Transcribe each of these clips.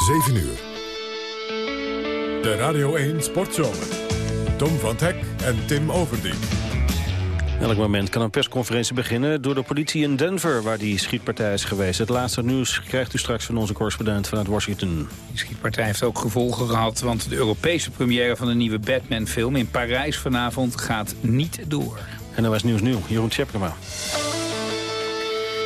7 uur. De Radio 1 Sportzomer. Tom van Hek en Tim Overdien. Elk moment kan een persconferentie beginnen door de politie in Denver... waar die schietpartij is geweest. Het laatste nieuws krijgt u straks van onze correspondent vanuit Washington. Die schietpartij heeft ook gevolgen gehad... want de Europese première van de nieuwe Batman-film in Parijs vanavond gaat niet door. En was Nieuws Nieuw, Jeroen Tjepkema.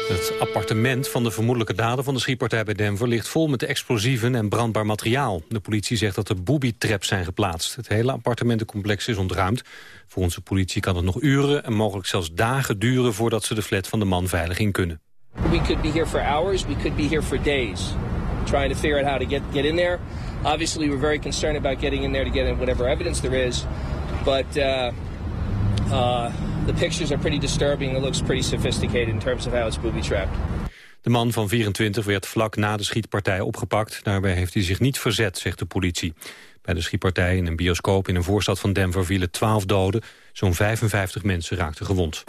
Het appartement van de vermoedelijke dader van de schietpartij bij Denver... ligt vol met explosieven en brandbaar materiaal. De politie zegt dat er booby-traps zijn geplaatst. Het hele appartementencomplex is ontruimd. Volgens de politie kan het nog uren en mogelijk zelfs dagen duren... voordat ze de flat van de man veilig in kunnen. We could be here for hours, we could be here for days. Trying to figure out how to get, get in there. Obviously we're very concerned about getting in there to get in whatever evidence there is. But... Uh, uh, the pictures are pretty disturbing. It looks pretty sophisticated in terms of how it's booby-trapped. De man van 24 werd vlak na de schietpartij opgepakt. Daarbij heeft hij zich niet verzet, zegt de politie. Bij de schietpartij in een bioscoop in een voorstad van Denver vielen 12 doden. Zo'n 55 mensen raakten gewond.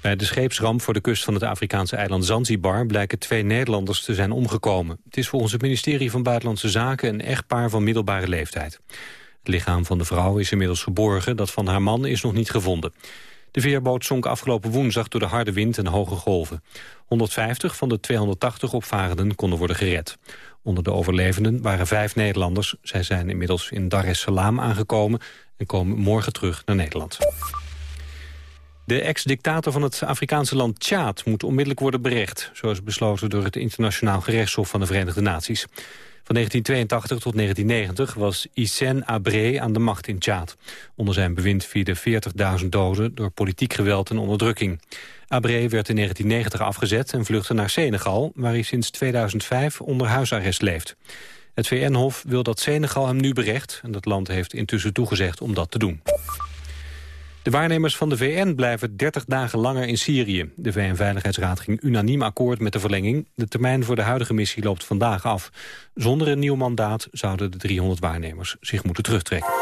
Bij de scheepsramp voor de kust van het Afrikaanse eiland Zanzibar... blijken twee Nederlanders te zijn omgekomen. Het is volgens het ministerie van Buitenlandse Zaken... een echtpaar van middelbare leeftijd. Het lichaam van de vrouw is inmiddels geborgen, dat van haar man is nog niet gevonden. De veerboot zonk afgelopen woensdag door de harde wind en hoge golven. 150 van de 280 opvarenden konden worden gered. Onder de overlevenden waren vijf Nederlanders. Zij zijn inmiddels in Dar es Salaam aangekomen en komen morgen terug naar Nederland. De ex-dictator van het Afrikaanse land Tjaad moet onmiddellijk worden berecht. Zoals besloten door het Internationaal Gerechtshof van de Verenigde Naties. Van 1982 tot 1990 was Hissène Abré aan de macht in Tjaad. Onder zijn bewind vierden 40.000 doden door politiek geweld en onderdrukking. Abré werd in 1990 afgezet en vluchtte naar Senegal... waar hij sinds 2005 onder huisarrest leeft. Het VN-hof wil dat Senegal hem nu berecht... en dat land heeft intussen toegezegd om dat te doen. De waarnemers van de VN blijven 30 dagen langer in Syrië. De VN-veiligheidsraad ging unaniem akkoord met de verlenging. De termijn voor de huidige missie loopt vandaag af. Zonder een nieuw mandaat zouden de 300 waarnemers zich moeten terugtrekken.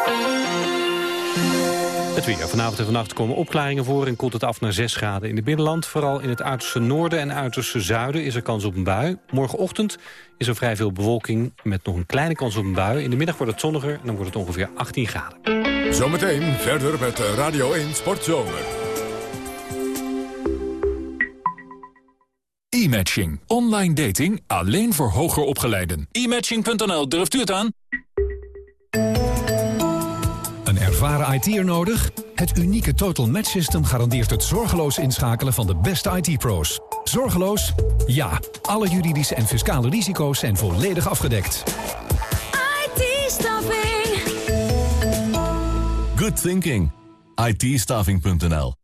Het weer. Vanavond en vannacht komen opklaringen voor en koelt het af naar 6 graden in het binnenland. Vooral in het uiterste noorden en uiterste zuiden is er kans op een bui. Morgenochtend is er vrij veel bewolking met nog een kleine kans op een bui. In de middag wordt het zonniger en dan wordt het ongeveer 18 graden. Zometeen verder met Radio 1 Sportzomer. E-matching. Online dating alleen voor hoger opgeleiden. E-matching.nl, durft u het aan? Een ervaren IT'er nodig? Het unieke Total Match System garandeert het zorgeloos inschakelen van de beste IT-pro's. Zorgeloos? Ja. Alle juridische en fiscale risico's zijn volledig afgedekt. IT-staffing Good thinking. ITstaving.nl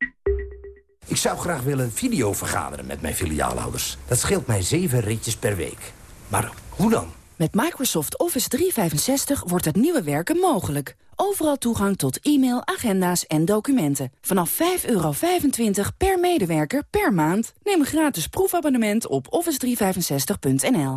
Ik zou graag willen video vergaderen met mijn filiaalhouders. Dat scheelt mij zeven ritjes per week. Maar hoe dan? Met Microsoft Office 365 wordt het nieuwe werken mogelijk. Overal toegang tot e-mail, agenda's en documenten. Vanaf 5,25 per medewerker per maand. Neem een gratis proefabonnement op office365.nl.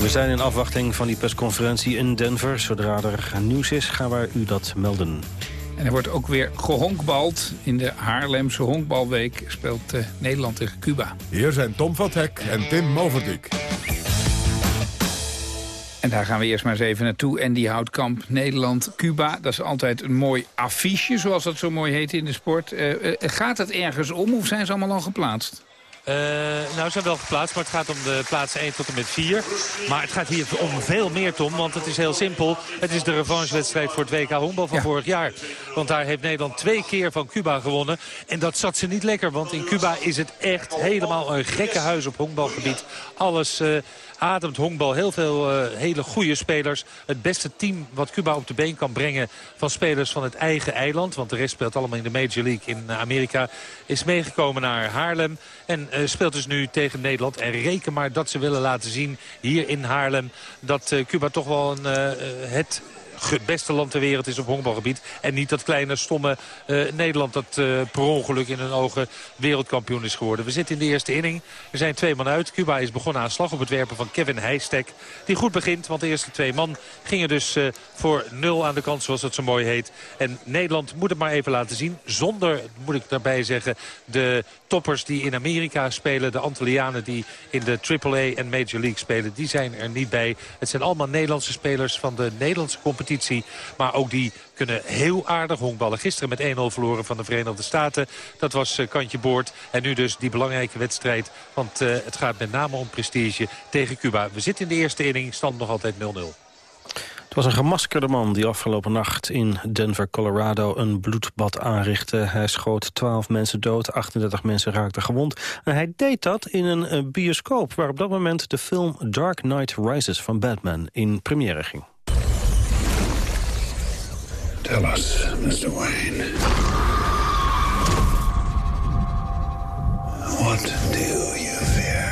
We zijn in afwachting van die persconferentie in Denver. Zodra er nieuws is, gaan we u dat melden. En er wordt ook weer gehonkbald. In de Haarlemse honkbalweek speelt uh, Nederland tegen Cuba. Hier zijn Tom van Hek en Tim Moverdijk. En daar gaan we eerst maar eens even naartoe. En die houtkamp Nederland-Cuba. Dat is altijd een mooi affiche, zoals dat zo mooi heet in de sport. Uh, uh, gaat het ergens om of zijn ze allemaal al geplaatst? Uh, nou, ze zijn wel geplaatst, maar het gaat om de plaatsen 1 tot en met 4. Maar het gaat hier om veel meer, Tom, want het is heel simpel. Het is de revanchewedstrijd voor het WK honkbal van vorig jaar. Want daar heeft Nederland twee keer van Cuba gewonnen. En dat zat ze niet lekker, want in Cuba is het echt helemaal een gekke huis op honkbalgebied. Alles... Uh, ademt honkbal. Heel veel uh, hele goede spelers. Het beste team wat Cuba op de been kan brengen van spelers van het eigen eiland. Want de rest speelt allemaal in de Major League in Amerika. Is meegekomen naar Haarlem. En uh, speelt dus nu tegen Nederland. En reken maar dat ze willen laten zien hier in Haarlem. Dat uh, Cuba toch wel een, het het beste land ter wereld is op honkbalgebied. En niet dat kleine, stomme Nederland dat per ongeluk in hun ogen wereldkampioen is geworden. We zitten in de eerste inning. Er zijn twee man uit. Cuba is begonnen aan slag op het werpen van Kevin Heijstek. Die goed begint, want de eerste twee man gingen dus voor nul aan de kant, zoals het zo mooi heet. En Nederland moet het maar even laten zien. Zonder, moet ik daarbij zeggen, de toppers die in Amerika spelen. De Antillianen die in de AAA en Major League spelen. Die zijn er niet bij. Het zijn allemaal Nederlandse spelers van de Nederlandse competitie. Maar ook die kunnen heel aardig honkballen. Gisteren met 1-0 verloren van de Verenigde Staten. Dat was uh, kantje boord. En nu dus die belangrijke wedstrijd. Want uh, het gaat met name om prestige tegen Cuba. We zitten in de eerste inning. Stand nog altijd 0-0. Het was een gemaskerde man die afgelopen nacht in Denver, Colorado... een bloedbad aanrichtte. Hij schoot 12 mensen dood, 38 mensen raakten gewond. En hij deed dat in een bioscoop... waar op dat moment de film Dark Knight Rises van Batman in première ging. Tell us, Mr. Wayne. What do you fear?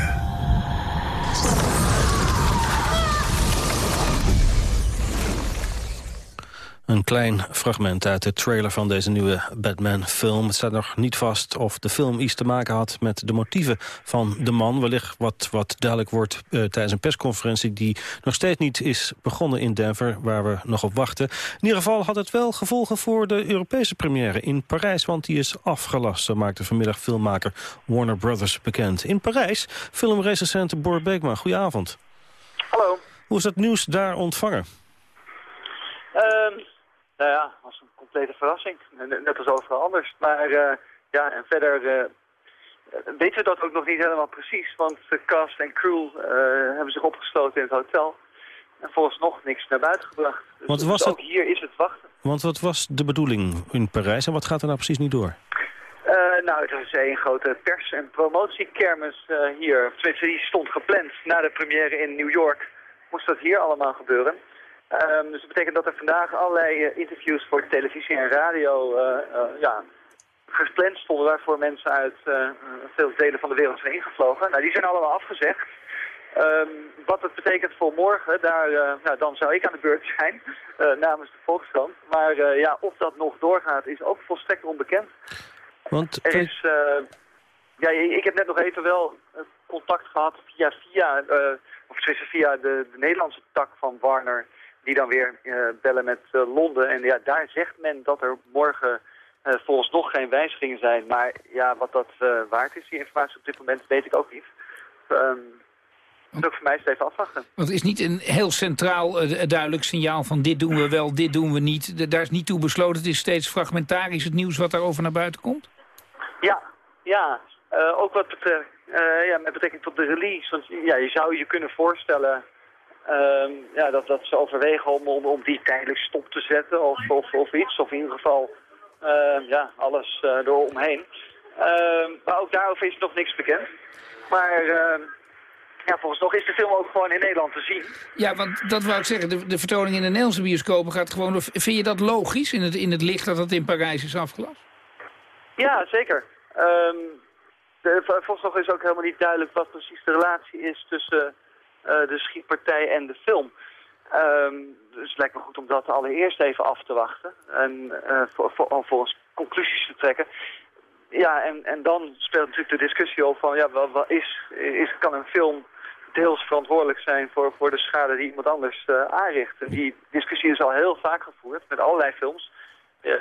Een klein fragment uit de trailer van deze nieuwe Batman-film. Het staat nog niet vast of de film iets te maken had met de motieven van de man. Wellicht wat, wat duidelijk wordt uh, tijdens een persconferentie... die nog steeds niet is begonnen in Denver, waar we nog op wachten. In ieder geval had het wel gevolgen voor de Europese première in Parijs... want die is afgelast, zo maakte vanmiddag filmmaker Warner Brothers bekend. In Parijs, filmrecensent Bor Beekman. Goedenavond. Hallo. Hoe is dat nieuws daar ontvangen? Uh, nou ja, als een complete verrassing. Net als overal anders. Maar uh, ja, en verder uh, weten we dat ook nog niet helemaal precies. Want de cast en crew uh, hebben zich opgesloten in het hotel. En volgens nog niks naar buiten gebracht. Dus, want was dus ook hier is het wachten. Want wat was de bedoeling in Parijs en wat gaat er nou precies niet door? nou, het was een grote pers- en promotiekermis hier. Tenminste, die stond gepland na de première in New York. Moest dat hier allemaal gebeuren. Um, dus dat betekent dat er vandaag allerlei uh, interviews voor televisie en radio uh, uh, ja, gepland stonden waarvoor mensen uit veel delen van de wereld zijn ingevlogen. Nou, die zijn allemaal afgezegd. Um, wat het betekent voor morgen, daar, nou, dan zou ik aan de beurt zijn namens de Volkskrant. Maar ja, of dat nog doorgaat is ook volstrekt onbekend. Want... Er is, ja, ik heb net nog even wel contact gehad via, via, of via de, de Nederlandse tak van Warner die dan weer uh, bellen met uh, Londen. En ja, daar zegt men dat er morgen uh, volgens nog geen wijzigingen zijn. Maar ja, wat dat waard is, die informatie op dit moment, weet ik ook niet. Um, dus ook voor mij is het even afwachten. Want het is niet een heel centraal duidelijk signaal van dit doen we wel, dit doen we niet. Daar is niet toe besloten. Het is steeds fragmentarisch het nieuws wat daarover naar buiten komt? Ja, ja. ook wat betreft, ja, met betrekking tot de release. Want ja, je zou je kunnen voorstellen Um, ja, dat, dat ze overwegen om, om, om die tijdelijk stop te zetten of, of, of iets. Of in ieder geval uh, ja, alles uh, eromheen. Uh, maar ook daarover is nog niks bekend. Maar ja, volgens nog is de film ook gewoon in Nederland te zien. Ja, want dat wou ik zeggen. De, de vertoning in de Nederlandse bioscopen gaat gewoon... Vind je dat logisch in het, in het licht dat het in Parijs is afgelast? Ja, zeker. Um, de, volgens nog is ook helemaal niet duidelijk wat precies de relatie is tussen de schietpartij en de film. Um, dus het lijkt me goed om dat allereerst even af te wachten. En uh, voor, voor, voor conclusies te trekken. Ja, en, en dan speelt natuurlijk de discussie over van, ja, wat, wat is, is, kan een film deels verantwoordelijk zijn voor, voor de schade die iemand anders uh, aanricht. En die discussie is al heel vaak gevoerd met allerlei films.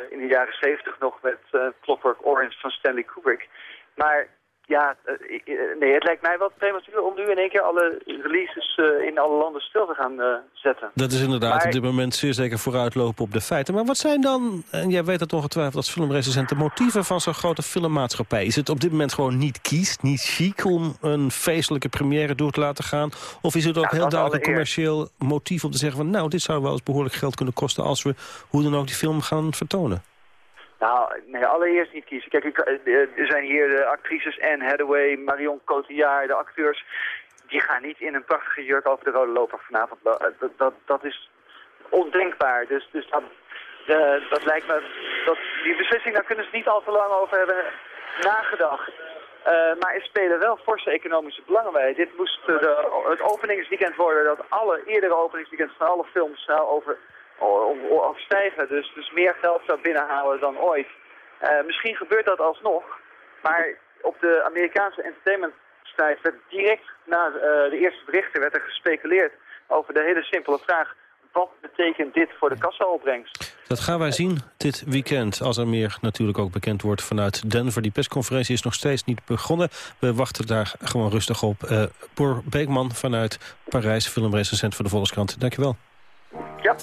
In de jaren zeventig nog met Clockwork Orange van Stanley Kubrick. Maar ja, eh, eh, nee, het lijkt mij wel prematuur om nu in één keer alle releases uh, in alle landen stil te gaan zetten. Dat is inderdaad op dit moment zeer zeker vooruitlopen op de feiten. Maar wat zijn dan, en jij weet het ongetwijfeld als filmrecensent, de motieven van zo'n grote filmmaatschappij? Is het op dit moment gewoon niet kiest, niet chic om een feestelijke première door te laten gaan? Of is het ook heel duidelijk een commercieel motief om te zeggen van nou, dit zou wel eens behoorlijk geld kunnen kosten als we hoe dan ook die film gaan vertonen? Nou, nee, allereerst niet kiezen. Kijk, eh, er zijn hier de actrices Anne Hathaway, Marion Cotillard, de acteurs. Die gaan niet in een prachtige jurk over de rode loper vanavond. Dat, dat, dat is ondenkbaar. Dus, dus dat, uh, dat lijkt me... Dat, die beslissing, daar kunnen ze niet al te lang over hebben nagedacht. Uh, maar er spelen wel forse economische belangen bij. Dit moest de, het openingsweekend worden dat alle eerdere openingsweekends van alle films nou over of, stijgen. Dus, dus meer geld zou binnenhalen dan ooit. misschien gebeurt dat alsnog. Maar op de Amerikaanse entertainment site werd direct na de eerste berichten werd er gespeculeerd over de hele simpele vraag wat betekent dit voor de kassaopbrengst? Dat gaan wij zien dit weekend, als er meer natuurlijk ook bekend wordt vanuit Denver. Die persconferentie is nog steeds niet begonnen. We wachten daar gewoon rustig op. Uh, Boer Beekman vanuit Parijs, filmrecensent voor de Volkskrant. Dankjewel. Ja.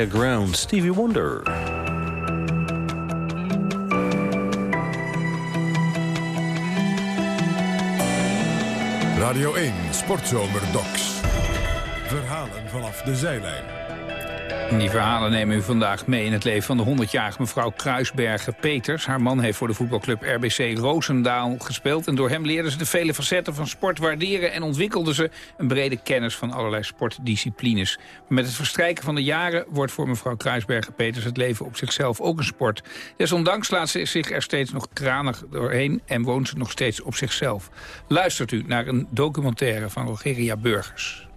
Higher Ground, Stevie Wonder. Radio 1 Sportzomer Docs. Verhalen vanaf de zijlijn. Die verhalen nemen u vandaag mee in het leven van de 100-jarige mevrouw Kruisbergen-Peters. Haar man heeft voor de voetbalclub RBC Roosendaal gespeeld. En door hem leerde ze de vele facetten van sport waarderen... en ontwikkelde ze een brede kennis van allerlei sportdisciplines. met het verstrijken van de jaren wordt voor mevrouw Kruisbergen-Peters... het leven op zichzelf ook een sport. Desondanks laat ze zich er steeds nog kranig doorheen... en woont ze nog steeds op zichzelf. Luistert u naar een documentaire van Rogeria Burgers.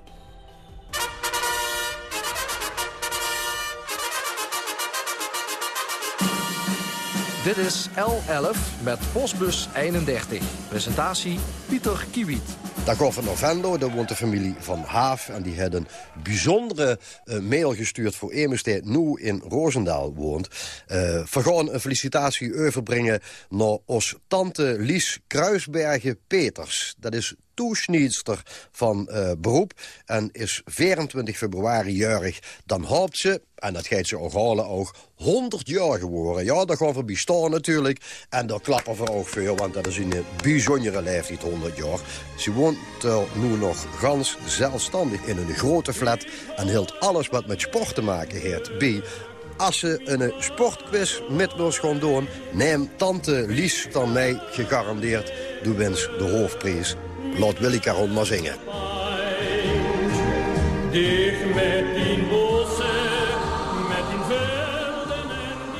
Dit is L11 met postbus 31. Presentatie Pieter Kiewiet. Gaat van Novendo, daar woont de familie Van Haaf. En die had een bijzondere uh, mail gestuurd voor Emersteed nu in Roosendaal woont. Uh, een felicitatie overbrengen naar ons tante Lies Kruisbergen-Peters. Dat is toesniedster van uh, beroep en is 24 februari jarig. Dan hoopt ze, en dat geeft ze ook ook, 100 jaar geworden. Ja, dat gaan we bestaan natuurlijk. En daar klappen we ook veel, want dat is een bijzondere leeftijd, 100 jaar. Ze woont nu nog gans zelfstandig in een grote flat... en hield alles wat met sport te maken heeft bij als ze een sportquiz met ons gaan doen... neem tante Lies dan mij gegarandeerd doe wens de hoofdprijs. Laat Willy Caron maar zingen.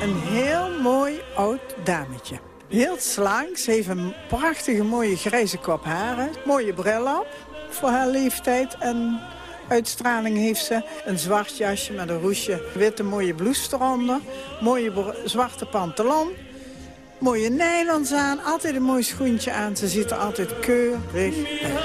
Een heel mooi oud dametje. Heel slank, ze heeft een prachtige mooie grijze kop haren. Mooie bril op voor haar leeftijd en uitstraling heeft ze. Een zwart jasje met een roesje, witte mooie blouse eronder. Mooie zwarte pantalon. Mooie nylons aan, altijd een mooi schoentje aan. Ze ziet er altijd keurig uit.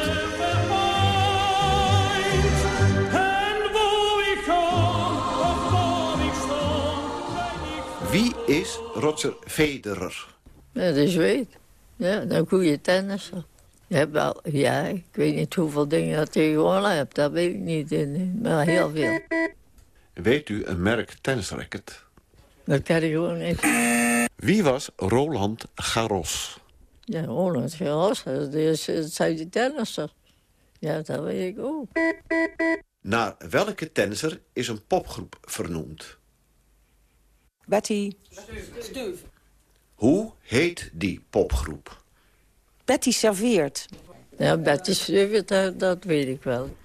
Wie is Roger Federer? Ja, de Zweed. Ja, een goede tennisser. Je hebt wel, ja, ik weet niet hoeveel dingen dat hij gewonnen hebt. Dat weet ik niet, maar heel veel. Weet u een merk tennisracket? Dat ken ik gewoon niet. Wie was Roland Garros? Ja, Roland Garros, dat, is, die tennissers. Ja, dat weet ik ook. Naar welke tennisser is een popgroep vernoemd? Betty Stuuf. Hoe heet die popgroep? Betty serveert. Ja, Betty serveert, dat, dat weet ik wel.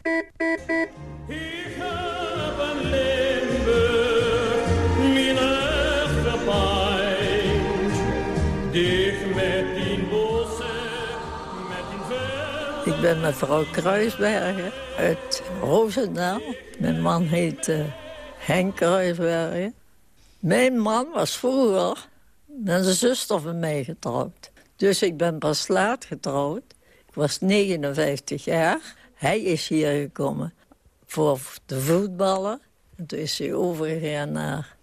Ben mevrouw Kruisbergen uit Roosendaal. Mijn man heet uh, Henk Kruisbergen. Mijn man was vroeger met een zuster van mij getrouwd. Dus ik ben pas laat getrouwd. Ik was 59 jaar. Hij is hier gekomen voor de voetballen. En toen is hij overgegaan naar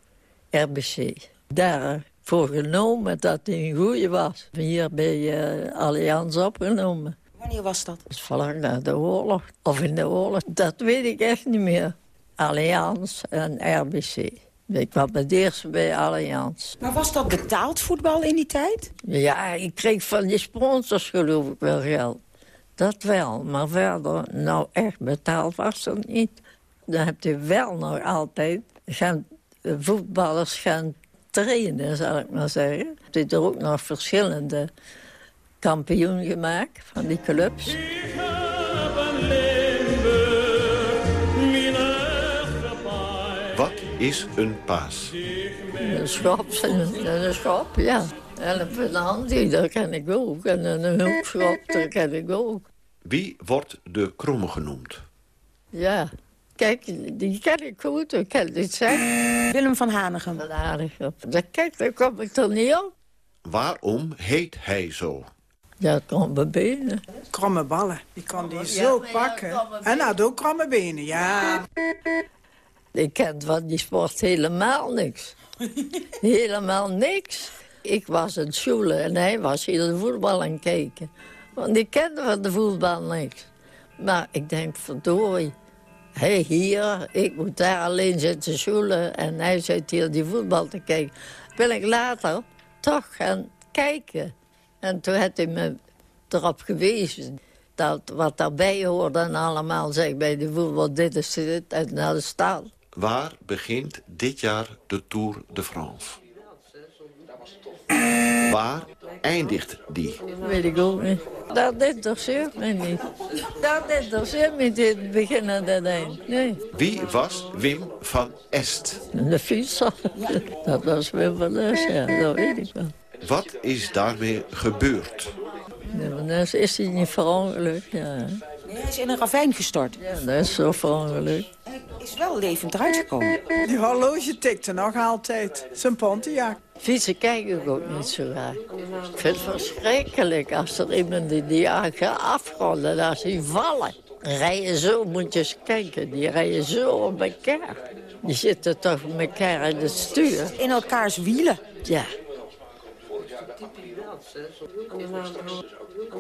RBC. Daarvoor genomen dat hij een goeie was. Hier bij uh, Allianz opgenomen. Wanneer was dat? Dat is vlak na de oorlog. Of in de oorlog, dat weet ik echt niet meer. Allianz en RBC. Ik kwam het eerst bij Allianz. Maar was dat betaald voetbal in die tijd? Ja, ik kreeg van die sponsors geloof ik wel geld. Dat wel, maar verder, nou echt betaald was dat niet. Dan heb je wel nog altijd gaan, voetballers gaan trainen, zal ik maar zeggen. Je hebt er ook nog verschillende kampioen gemaakt van die clubs. Wat is een paas? Een schop, een schop, ja. En een penalty, dat ken ik ook. En een hoekschop, dat ken ik ook. Wie wordt de kromme genoemd? Ja, kijk, die ken ik goed, ik ken dit zeggen. Willem van Hanegem. Van Hanegem. Dat, kijk, daar kom ik toch niet op. Waarom heet hij zo? Ja, kromme benen. Kromme ballen. Die kan die zo pakken. En had ook kromme benen, ja. Ik ken van die sport helemaal niks. helemaal niks. Ik was in school en hij was hier de voetbal aan het kijken. Want ik kende van de voetbal niks. Maar ik denk, verdorie. Hij hier, ik moet daar alleen zitten schoelen... en hij zit hier die voetbal te kijken. Ben ik later toch gaan kijken. En toen had hij me erop gewezen dat wat daarbij hoorde en allemaal zeg bij de voetbal, dit is dit en naar de staal. Waar begint dit jaar de Tour de France? Waar eindigt die? Dat weet ik ook niet. Dat interesseert mij niet. Dat interesseert me niet, het begin en het eind. Nee. Wie was Wim van Est? De fietser. Dat was Wim van Est, ja, dat weet ik wel. Wat is daarmee gebeurd? Ja, is hij niet verongelukt, ja. Nee, hij is in een ravijn gestort. Ja, dat is zo verongelukt. Hij is wel levend eruit gekomen. Die horloge tikte nog altijd. Zijn Pontiac. Fietsen kijk ik ook niet zo graag. Ik vind het verschrikkelijk als er iemand die, die gaat afrollen, als die vallen. Rijden zo, moet je eens kijken, die rijden zo op elkaar. Die zitten toch met elkaar in het stuur. In elkaars wielen. Ja.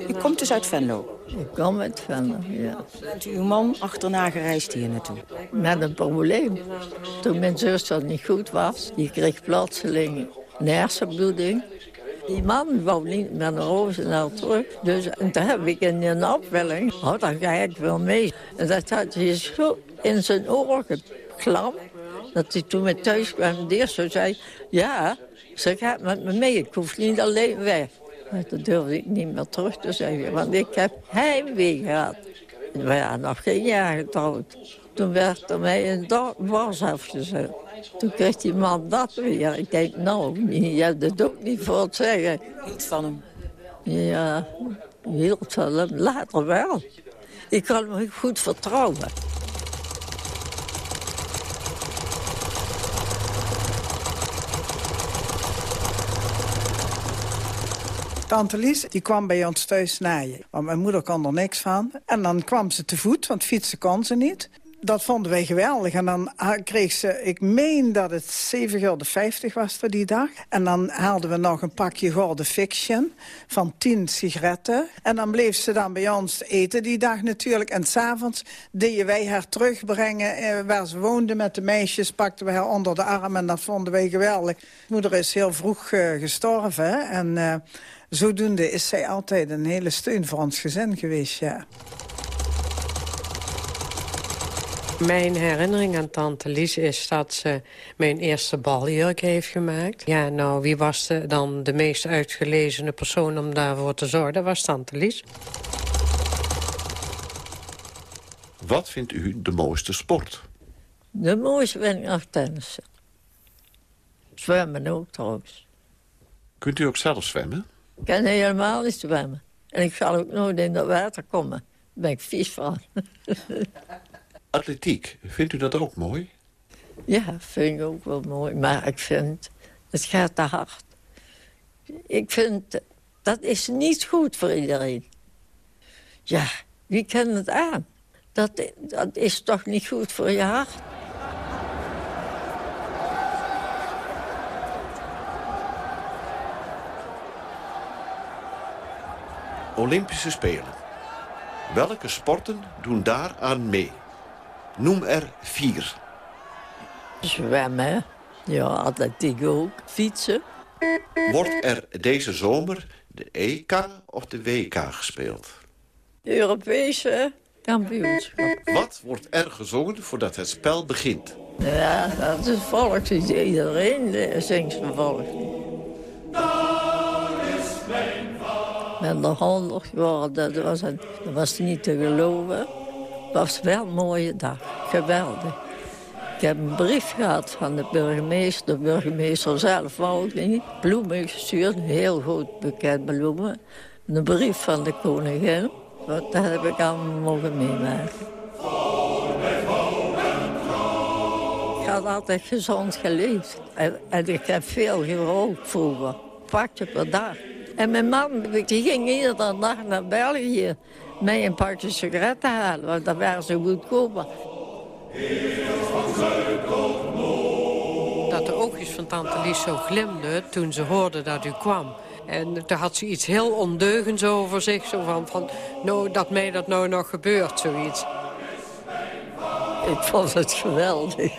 U komt dus uit Venlo? Ik kom uit Venlo, ja. Bent u uw man achterna gereisd hier naartoe? Met een probleem. Toen mijn zuster niet goed was, die kreeg plotseling een hersenbloeding. Die man wou niet met een Roosendaal terug. Dus toen heb ik in een opwelling, oh, dan ga ik wel mee. En dat had hij zo in zijn oren geklampt. Dat hij toen met thuis kwam, de eerste zei... ja, ze gaat met me mee, ik hoef niet alleen weg. Maar dat durfde ik niet meer terug te zeggen, want ik heb heimwee gehad. We waren nog geen jaar getrouwd. Toen werd er mij een was afgezet. Toen kreeg die man dat weer. Ik denk, nou, je hebt het ook niet voor het zeggen. Hield van hem? Ja, hield van hem. Later wel. Ik kan hem goed vertrouwen. Tante Lies die kwam bij ons thuis naaien. Want mijn moeder kon er niks van. En dan kwam ze te voet, want fietsen kon ze niet. Dat vonden wij geweldig. En dan kreeg ze, ik meen dat het 7,50 gulden was voor die dag. En dan haalden we nog een pakje Golden Fiction van 10 sigaretten. En dan bleef ze dan bij ons eten die dag natuurlijk. En s'avonds deden wij haar terugbrengen eh, waar ze woonde met de meisjes. Pakten we haar onder de arm en dat vonden wij geweldig. Moeder is heel vroeg uh, gestorven. En uh, zodoende is zij altijd een hele steun voor ons gezin geweest, ja. Mijn herinnering aan tante Lies is dat ze mijn eerste baljurk heeft gemaakt. Ja, nou, wie was de, dan de meest uitgelezene persoon om daarvoor te zorgen? Dat was tante Lies. Wat vindt u de mooiste sport? De mooiste vind ik nog tennissen. Zwemmen ook trouwens. Kunt u ook zelf zwemmen? Ik kan helemaal niet zwemmen. En ik zal ook nooit in dat water komen. Daar ben ik vies van. Atletiek, vindt u dat ook mooi? Ja, vind ik ook wel mooi. Maar ik vind, het gaat te hard. Ik vind, dat is niet goed voor iedereen. Ja, wie kent het aan? Dat, dat is toch niet goed voor je hart? Olympische Spelen. Welke sporten doen daar aan mee? Noem er vier. Zwemmen, ja, atletiek ook, fietsen. Wordt er deze zomer de EK of de WK gespeeld? Europese kampioenschap. Wat wordt er gezongen voordat het spel begint? Ja, dat is volkslied. Iedereen zingt zijn volkslied. Met de honderd geworden, dat was, het, dat was niet te geloven. Het was wel een mooie dag. Geweldig. Ik heb een brief gehad van de burgemeester. De burgemeester zelf wou niet. Bloemen gestuurd, heel goed bekend bloemen. Een brief van de koningin. Dat heb ik allemaal mogen meemaken. Ik had altijd gezond geleefd. En, en ik heb veel gerookt vroeger. Pakje per dag. En mijn man die ging iedere dag naar België mij een pakje sigaretten halen, want dat waren ze goedkoper. Dat de oogjes van tante Lies zo glimden toen ze hoorde dat u kwam. En toen had ze iets heel ondeugends over zich. Zo van, van nou, dat mij dat nou nog gebeurt, zoiets. Ik vond het geweldig.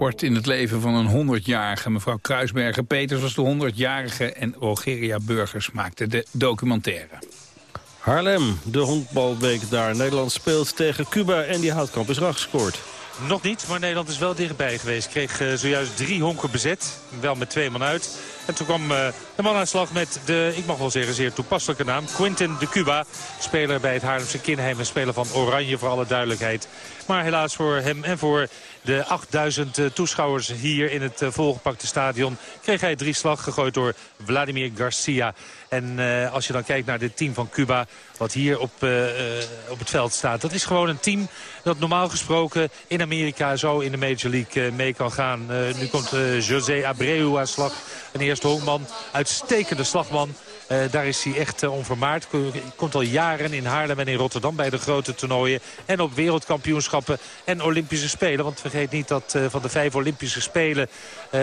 Sport in het leven van een 100-jarige. Mevrouw Kruisbergen-Peters was de 100-jarige en Rogeria Burgers maakte de documentaire. Haarlem, de honkbalweek daar. Nederland speelt tegen Cuba en die houtkamp is eraf gescoord. Nog niet, maar Nederland is wel dichtbij geweest. Kreeg uh, zojuist drie honken bezet. Wel met twee man uit. En toen kwam uh, de man aan slag met de, ik mag wel zeggen, zeer toepasselijke naam. Quinten de Cuba. Speler bij het Haarlemse Kinheim. Een speler van Oranje voor alle duidelijkheid. Maar helaas voor hem en voor de 8000 uh, toeschouwers hier in het uh, volgepakte stadion... kreeg hij drie slag gegooid door Vladimir Garcia. En als je dan kijkt naar dit team van Cuba, wat hier op, op het veld staat. Dat is gewoon een team dat normaal gesproken in Amerika zo in de Major League mee kan gaan. nu komt José Abreu aan slag. Een eerste honkman, uitstekende slagman. Uh, daar is hij echt uh, onvermaard. Komt al jaren in Haarlem en in Rotterdam bij de grote toernooien. En op wereldkampioenschappen en Olympische Spelen. Want vergeet niet dat uh, van de vijf Olympische Spelen...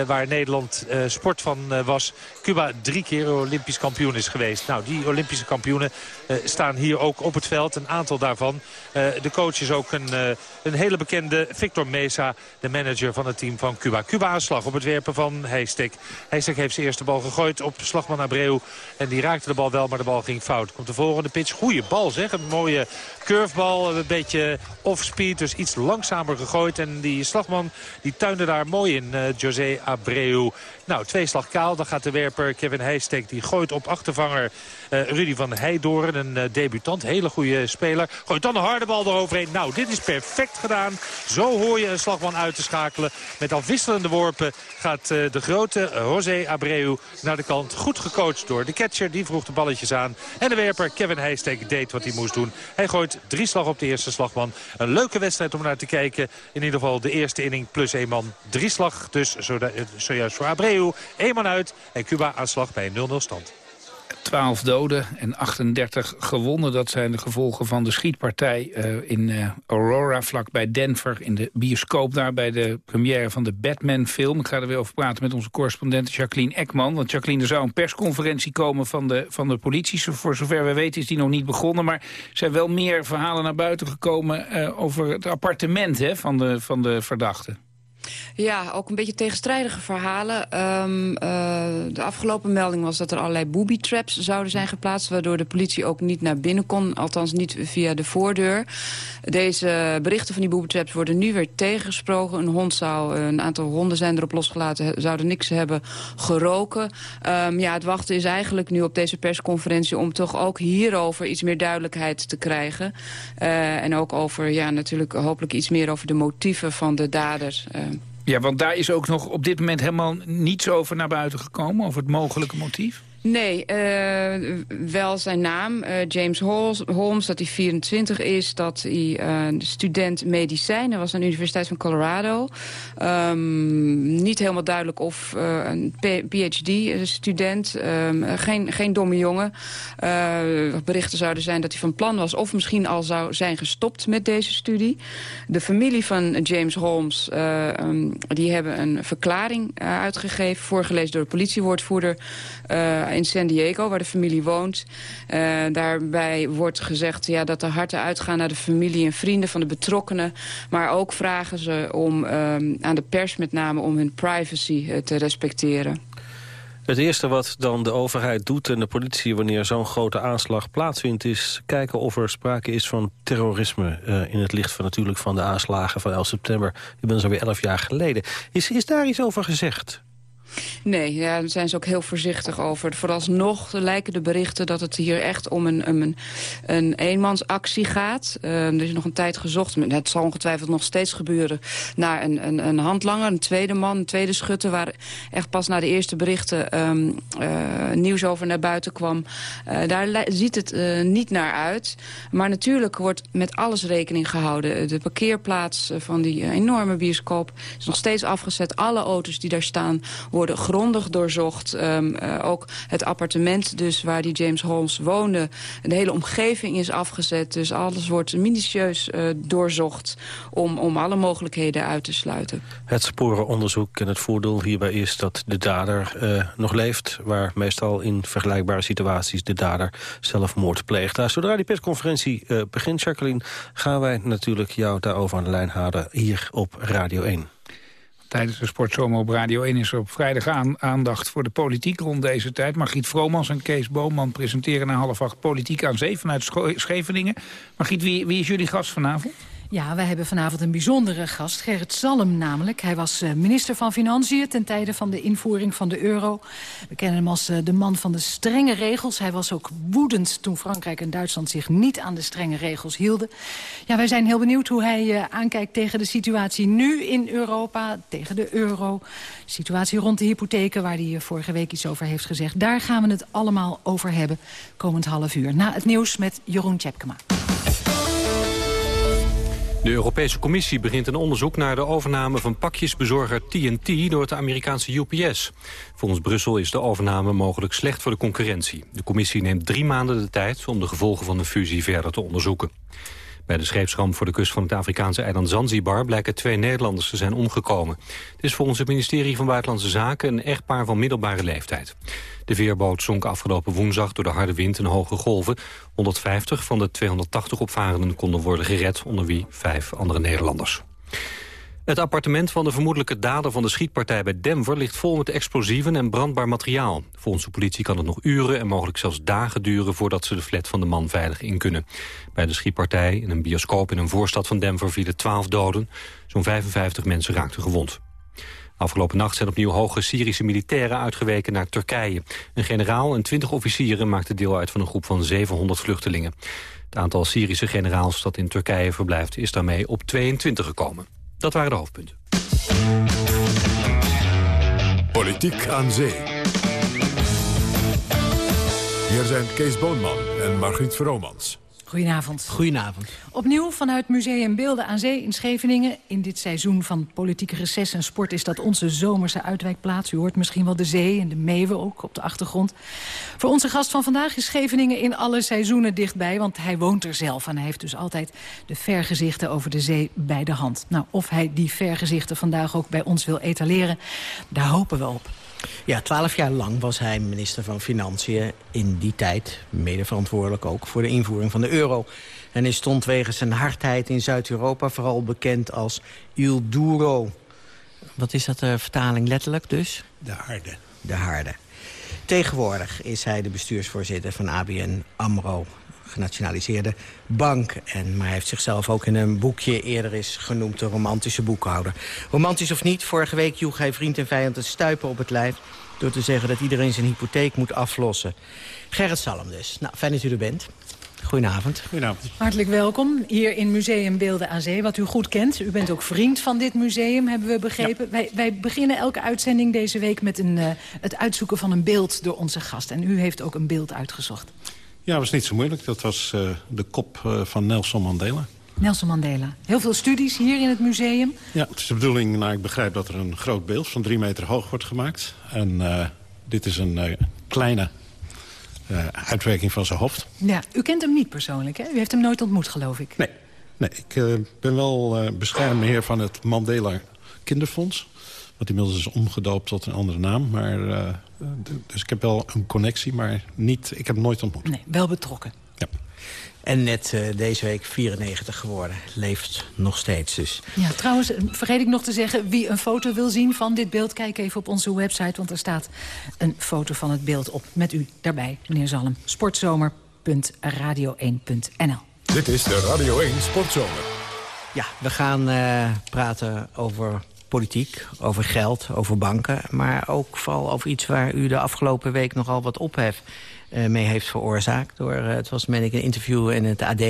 waar Nederland sport van was... Cuba drie keer Olympisch kampioen is geweest. Nou, die Olympische kampioenen staan hier ook op het veld. Een aantal daarvan. de coach is ook een, een hele bekende Victor Mesa. De manager van het team van Cuba. Cuba aanslag op het werpen van Heistek. Heistek heeft zijn eerste bal gegooid op slagman Abreu. En die raakte de bal wel, maar de bal ging fout. Komt de volgende pitch. Goeie bal zeg. Een mooie curvebal. Een beetje off-speed. Dus iets langzamer gegooid. En die slagman die tuinde daar mooi in. Uh, José Abreu. Nou, twee slag kaal. Dan gaat de werper Kevin Heijstek. Die gooit op achtervanger uh, Rudy van Heijdoorn. Een uh, debutant. Hele goede speler. Gooit dan een harde bal eroverheen. Nou, dit is perfect gedaan. Zo hoor je een slagman uit te schakelen. Met afwisselende worpen gaat de grote José Abreu naar de kant. Goed gecoacht door de catcher. Die vroeg de balletjes aan. En de werper Kevin Heijstek deed wat hij moest doen. Hij gooit drie slag op de eerste slagman. Een leuke wedstrijd om naar te kijken. In ieder geval de eerste inning plus één man. Drie slag dus zojuist voor Abreu. Eén man uit en Cuba aan slag bij 0-0 stand. 12 doden en 38 gewonden. Dat zijn de gevolgen van de schietpartij uh, in uh, Aurora, vlakbij Denver. In de bioscoop daar bij de première van de Batman-film. Ik ga er weer over praten met onze correspondent Jacqueline Ekman. Want Jacqueline, er zou een persconferentie komen van de, van de politie. Voor zover we weten is die nog niet begonnen. Maar er zijn wel meer verhalen naar buiten gekomen uh, over het appartement hè, van, de, van de verdachte. Ja, ook een beetje tegenstrijdige verhalen. Um, uh, de afgelopen melding was dat er allerlei booby traps zouden zijn geplaatst... waardoor de politie ook niet naar binnen kon, althans niet via de voordeur. Deze berichten van die booby traps worden nu weer tegengesproken. Een hond zou, een aantal honden zijn erop losgelaten, zouden niks hebben geroken. Um, ja, het wachten is eigenlijk nu op deze persconferentie... om toch ook hierover iets meer duidelijkheid te krijgen. Uh, en ook over, ja, natuurlijk hopelijk iets meer over de motieven van de dader... Uh, ja, want daar is ook nog op dit moment helemaal niets over naar buiten gekomen... over het mogelijke motief? Nee, uh, wel zijn naam, uh, James Holmes, dat hij 24 is, dat hij uh, student medicijnen was aan de Universiteit van Colorado. Um, niet helemaal duidelijk of een PhD-student, um, geen, geen domme jongen. berichten zouden zijn dat hij van plan was of misschien al zou zijn gestopt met deze studie. De familie van James Holmes, um, die hebben een verklaring uitgegeven, voorgelezen door de politiewoordvoerder in San Diego, waar de familie woont. Uh, daarbij wordt gezegd ja, dat de harten uitgaan naar de familie en vrienden van de betrokkenen. Maar ook vragen ze om, uh, aan de pers met name om hun privacy uh, te respecteren. Het eerste wat dan de overheid doet en de politie wanneer zo'n grote aanslag plaatsvindt... is kijken of er sprake is van terrorisme uh, in het licht van natuurlijk van de aanslagen van 11 september. Ik ben zo weer 11 jaar geleden. Is, is daar iets over gezegd? Nee, ja, daar zijn ze ook heel voorzichtig over. Vooralsnog lijken de berichten dat het hier echt om een, een, een eenmansactie gaat. Uh, er is nog een tijd gezocht, het zal ongetwijfeld nog steeds gebeuren... naar een, een, een handlanger, een tweede man, een tweede schutter... waar echt pas na de eerste berichten um, uh, nieuws over naar buiten kwam. Uh, daar ziet het niet naar uit. Maar natuurlijk wordt met alles rekening gehouden. De parkeerplaats van die enorme bioscoop is nog steeds afgezet. Alle auto's die daar staan worden grondig doorzocht. Um, uh, ook het appartement dus waar die James Holmes woonde. De hele omgeving is afgezet. Dus alles wordt minutieus uh, doorzocht om, om alle mogelijkheden uit te sluiten. Het sporenonderzoek en het voordeel hierbij is dat de dader uh, nog leeft... waar meestal in vergelijkbare situaties de dader zelfmoord pleegt. Nou, zodra die persconferentie begint, Jacqueline... gaan wij natuurlijk jou daarover aan de lijn houden hier op Radio 1. Tijdens de Sportzomer op Radio 1 is er op vrijdag aan, aandacht voor de politiek rond deze tijd. Margriet Vromans en Kees Boomman presenteren na half acht Politiek aan Zee vanuit Scheveningen. Margriet, wie, wie is jullie gast vanavond? Ja, wij hebben vanavond een bijzondere gast, Gerrit Salm namelijk. Hij was uh, minister van Financiën ten tijde van de invoering van de euro. We kennen hem als uh, de man van de strenge regels. Hij was ook woedend toen Frankrijk en Duitsland zich niet aan de strenge regels hielden. Ja, wij zijn heel benieuwd hoe hij uh, aankijkt tegen de situatie nu in Europa, tegen de euro. De situatie rond de hypotheken, waar hij vorige week iets over heeft gezegd. Daar gaan we het allemaal over hebben komend half uur. Na het nieuws met Jeroen Tjepkema. De Europese Commissie begint een onderzoek naar de overname van pakjesbezorger TNT door het Amerikaanse UPS. Volgens Brussel is de overname mogelijk slecht voor de concurrentie. De commissie neemt drie maanden de tijd om de gevolgen van de fusie verder te onderzoeken. Bij de scheepsramp voor de kust van het Afrikaanse eiland Zanzibar blijken twee Nederlanders te zijn omgekomen. Het is volgens het ministerie van Buitenlandse Zaken een echtpaar van middelbare leeftijd. De veerboot zonk afgelopen woensdag door de harde wind en hoge golven. 150 van de 280 opvarenden konden worden gered, onder wie vijf andere Nederlanders. Het appartement van de vermoedelijke dader van de schietpartij bij Denver ligt vol met explosieven en brandbaar materiaal. Volgens de politie kan het nog uren en mogelijk zelfs dagen duren voordat ze de flat van de man veilig in kunnen. Bij de schietpartij in een bioscoop in een voorstad van Denver vielen 12 doden. Zo'n 55 mensen raakten gewond. Afgelopen nacht zijn opnieuw hoge Syrische militairen uitgeweken naar Turkije. Een generaal en 20 officieren maakten deel uit van een groep van 700 vluchtelingen. Het aantal Syrische generaals dat in Turkije verblijft is daarmee op 22 gekomen. Dat waren de hoofdpunten. Politiek aan zee. Hier zijn Kees Boonman en Margriet Vromans. Goedenavond. Goedenavond. Opnieuw vanuit Museum Beelden aan Zee in Scheveningen. In dit seizoen van politieke reces en sport is dat onze zomerse uitwijkplaats. U hoort misschien wel de zee en de meeuwen ook op de achtergrond. Voor onze gast van vandaag is Scheveningen in alle seizoenen dichtbij. Want hij woont er zelf en hij heeft dus altijd de vergezichten over de zee bij de hand. Nou, of hij die vergezichten vandaag ook bij ons wil etaleren, daar hopen we op. Ja, twaalf jaar lang was hij minister van Financiën. In die tijd mede verantwoordelijk ook voor de invoering van de euro. En hij stond wegens zijn hardheid in Zuid-Europa vooral bekend als Il Duro. Wat is dat de vertaling letterlijk dus? De harde. De harde. Tegenwoordig is hij de bestuursvoorzitter van ABN AMRO genationaliseerde bank. En, maar hij heeft zichzelf ook in een boekje eerder is genoemd... een romantische boekhouder. Romantisch of niet, vorige week joeg hij vriend en vijand het stuipen op het lijf... door te zeggen dat iedereen zijn hypotheek moet aflossen. Gerrit Salm dus. Nou, fijn dat u er bent. Goedenavond. Goedenavond. Hartelijk welkom hier in Museum Beelden aan Zee, wat u goed kent. U bent ook vriend van dit museum, hebben we begrepen. Ja. Wij, wij, beginnen elke uitzending deze week met een, uh, het uitzoeken van een beeld door onze gast. En u heeft ook een beeld uitgezocht. Ja, dat was niet zo moeilijk. Dat was uh, de kop uh, van Nelson Mandela. Nelson Mandela. Heel veel studies hier in het museum. Ja, het is de bedoeling, nou, ik begrijp dat er een groot beeld van drie meter hoog wordt gemaakt. En uh, dit is een kleine uitwerking van zijn hoofd. Ja, u kent hem niet persoonlijk, hè? U heeft hem nooit ontmoet, geloof ik. Nee, nee ik ben wel beschermheer van het Mandela Kinderfonds. Wat inmiddels is omgedoopt tot een andere naam. Maar, uh, dus ik heb wel een connectie, maar niet, ik heb hem nooit ontmoet. Nee, wel betrokken. Ja. En net uh, deze week 94 geworden. Leeft nog steeds dus. Ja, trouwens, vergeet ik nog te zeggen... wie een foto wil zien van dit beeld, kijk even op onze website... want er staat een foto van het beeld op met u daarbij, meneer Zalm. Sportzomer.radio1.nl Dit is de Radio 1 Sportzomer. Ja, we gaan uh, praten over politiek, over geld, over banken... maar ook vooral over iets waar u de afgelopen week nogal wat ophef uh, mee heeft veroorzaakt. Door, uh, het was meen ik een interview in het AD...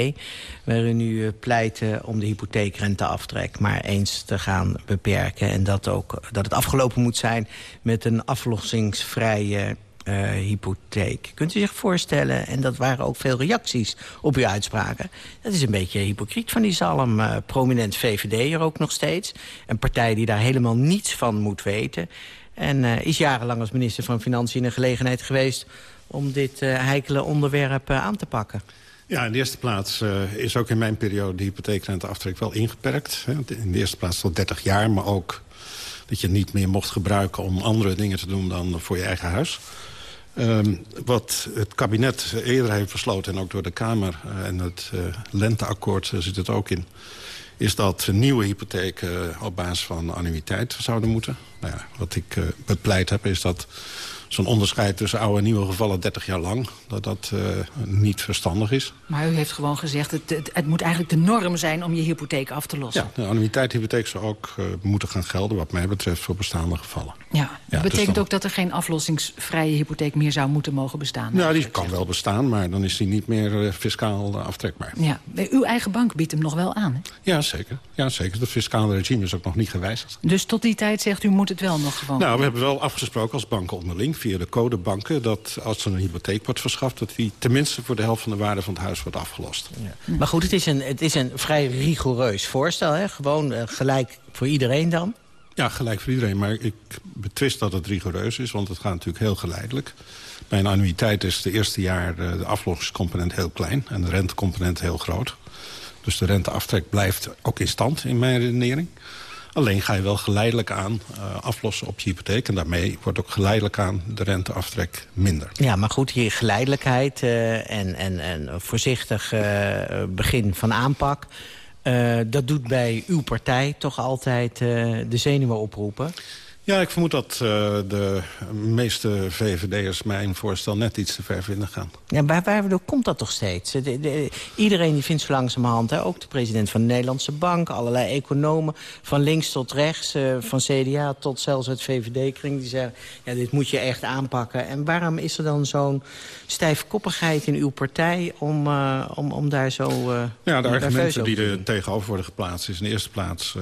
waarin u uh, pleit om de hypotheekrenteaftrek maar eens te gaan beperken... en dat, ook, dat het afgelopen moet zijn met een aflossingsvrije hypotheek. Kunt u zich voorstellen, en dat waren ook veel reacties op uw uitspraken... dat is een beetje hypocriet van die zalm. Uh, prominent VVD er ook nog steeds. Een partij die daar helemaal niets van moet weten. En uh, is jarenlang als minister van Financiën in een gelegenheid geweest... om dit heikele onderwerp aan te pakken. Ja, in de eerste plaats is ook in mijn periode de hypotheekrenteaftrek wel ingeperkt. Hè. In de eerste plaats tot 30 jaar, maar ook dat je niet meer mocht gebruiken om andere dingen te doen dan voor je eigen huis. Um, wat het kabinet eerder heeft besloten, en ook door de Kamer... Uh, en het uh, lenteakkoord uh, zit het ook in... is dat nieuwe hypotheken op basis van annuïteit zouden moeten. Nou ja, wat ik bepleit heb, is dat zo'n onderscheid tussen oude en nieuwe gevallen 30 jaar lang... dat dat uh, niet verstandig is. Maar u heeft gewoon gezegd, het, het, het, moet eigenlijk de norm zijn... om je hypotheek af te lossen. Ja, de annuïteitshypotheek zou ook uh, moeten gaan gelden... wat mij betreft voor bestaande gevallen. Ja, dat betekent dus dan... ook dat er geen aflossingsvrije hypotheek... meer zou moeten mogen bestaan? Ja, die kan wel bestaan, maar dan is die niet meer uh, fiscaal aftrekbaar. Ja, uw eigen bank biedt hem nog wel aan, hè? Ja, zeker. Ja, zeker. Het fiscale regime is ook nog niet gewijzigd. Dus tot die tijd zegt u, moet het wel nog gewoon... Nou, we hebben wel afgesproken als banken onderling... via de codebanken, dat als er een hypotheek wordt verschaft... dat die tenminste voor de helft van de waarde van het huis wordt afgelost. Ja. Maar goed, het is een, het is een vrij rigoureus voorstel, hè? Gewoon uh, gelijk voor iedereen dan? Ja, gelijk voor iedereen. Maar ik betwist dat het rigoureus is, want het gaat natuurlijk heel geleidelijk. Bij een annuïteit is de eerste jaar de aflossingscomponent heel klein... en de rentecomponent heel groot. Dus de renteaftrek blijft ook in stand in mijn redenering. Alleen ga je wel geleidelijk aan uh, aflossen op je hypotheek. En daarmee wordt ook geleidelijk aan de renteaftrek minder. Ja, maar goed, hier geleidelijkheid uh, en, en, en voorzichtig uh, begin van aanpak... dat doet bij uw partij toch altijd de zenuwen oproepen? Ja, ik vermoed dat uh, de meeste VVD'ers mijn voorstel net iets te ver vinden gaan. Ja, maar waardoor komt dat toch steeds? De, de, iedereen die vindt zo langzamerhand, hè, ook de president van de Nederlandse Bank... allerlei economen, van links tot rechts, uh, van CDA tot zelfs het VVD-kring... die zeggen, ja, dit moet je echt aanpakken. En waarom is er dan zo'n stijfkoppigheid in uw partij om, uh, om, om daar zo... ja, de argumenten die er tegenover worden geplaatst... is in de eerste plaats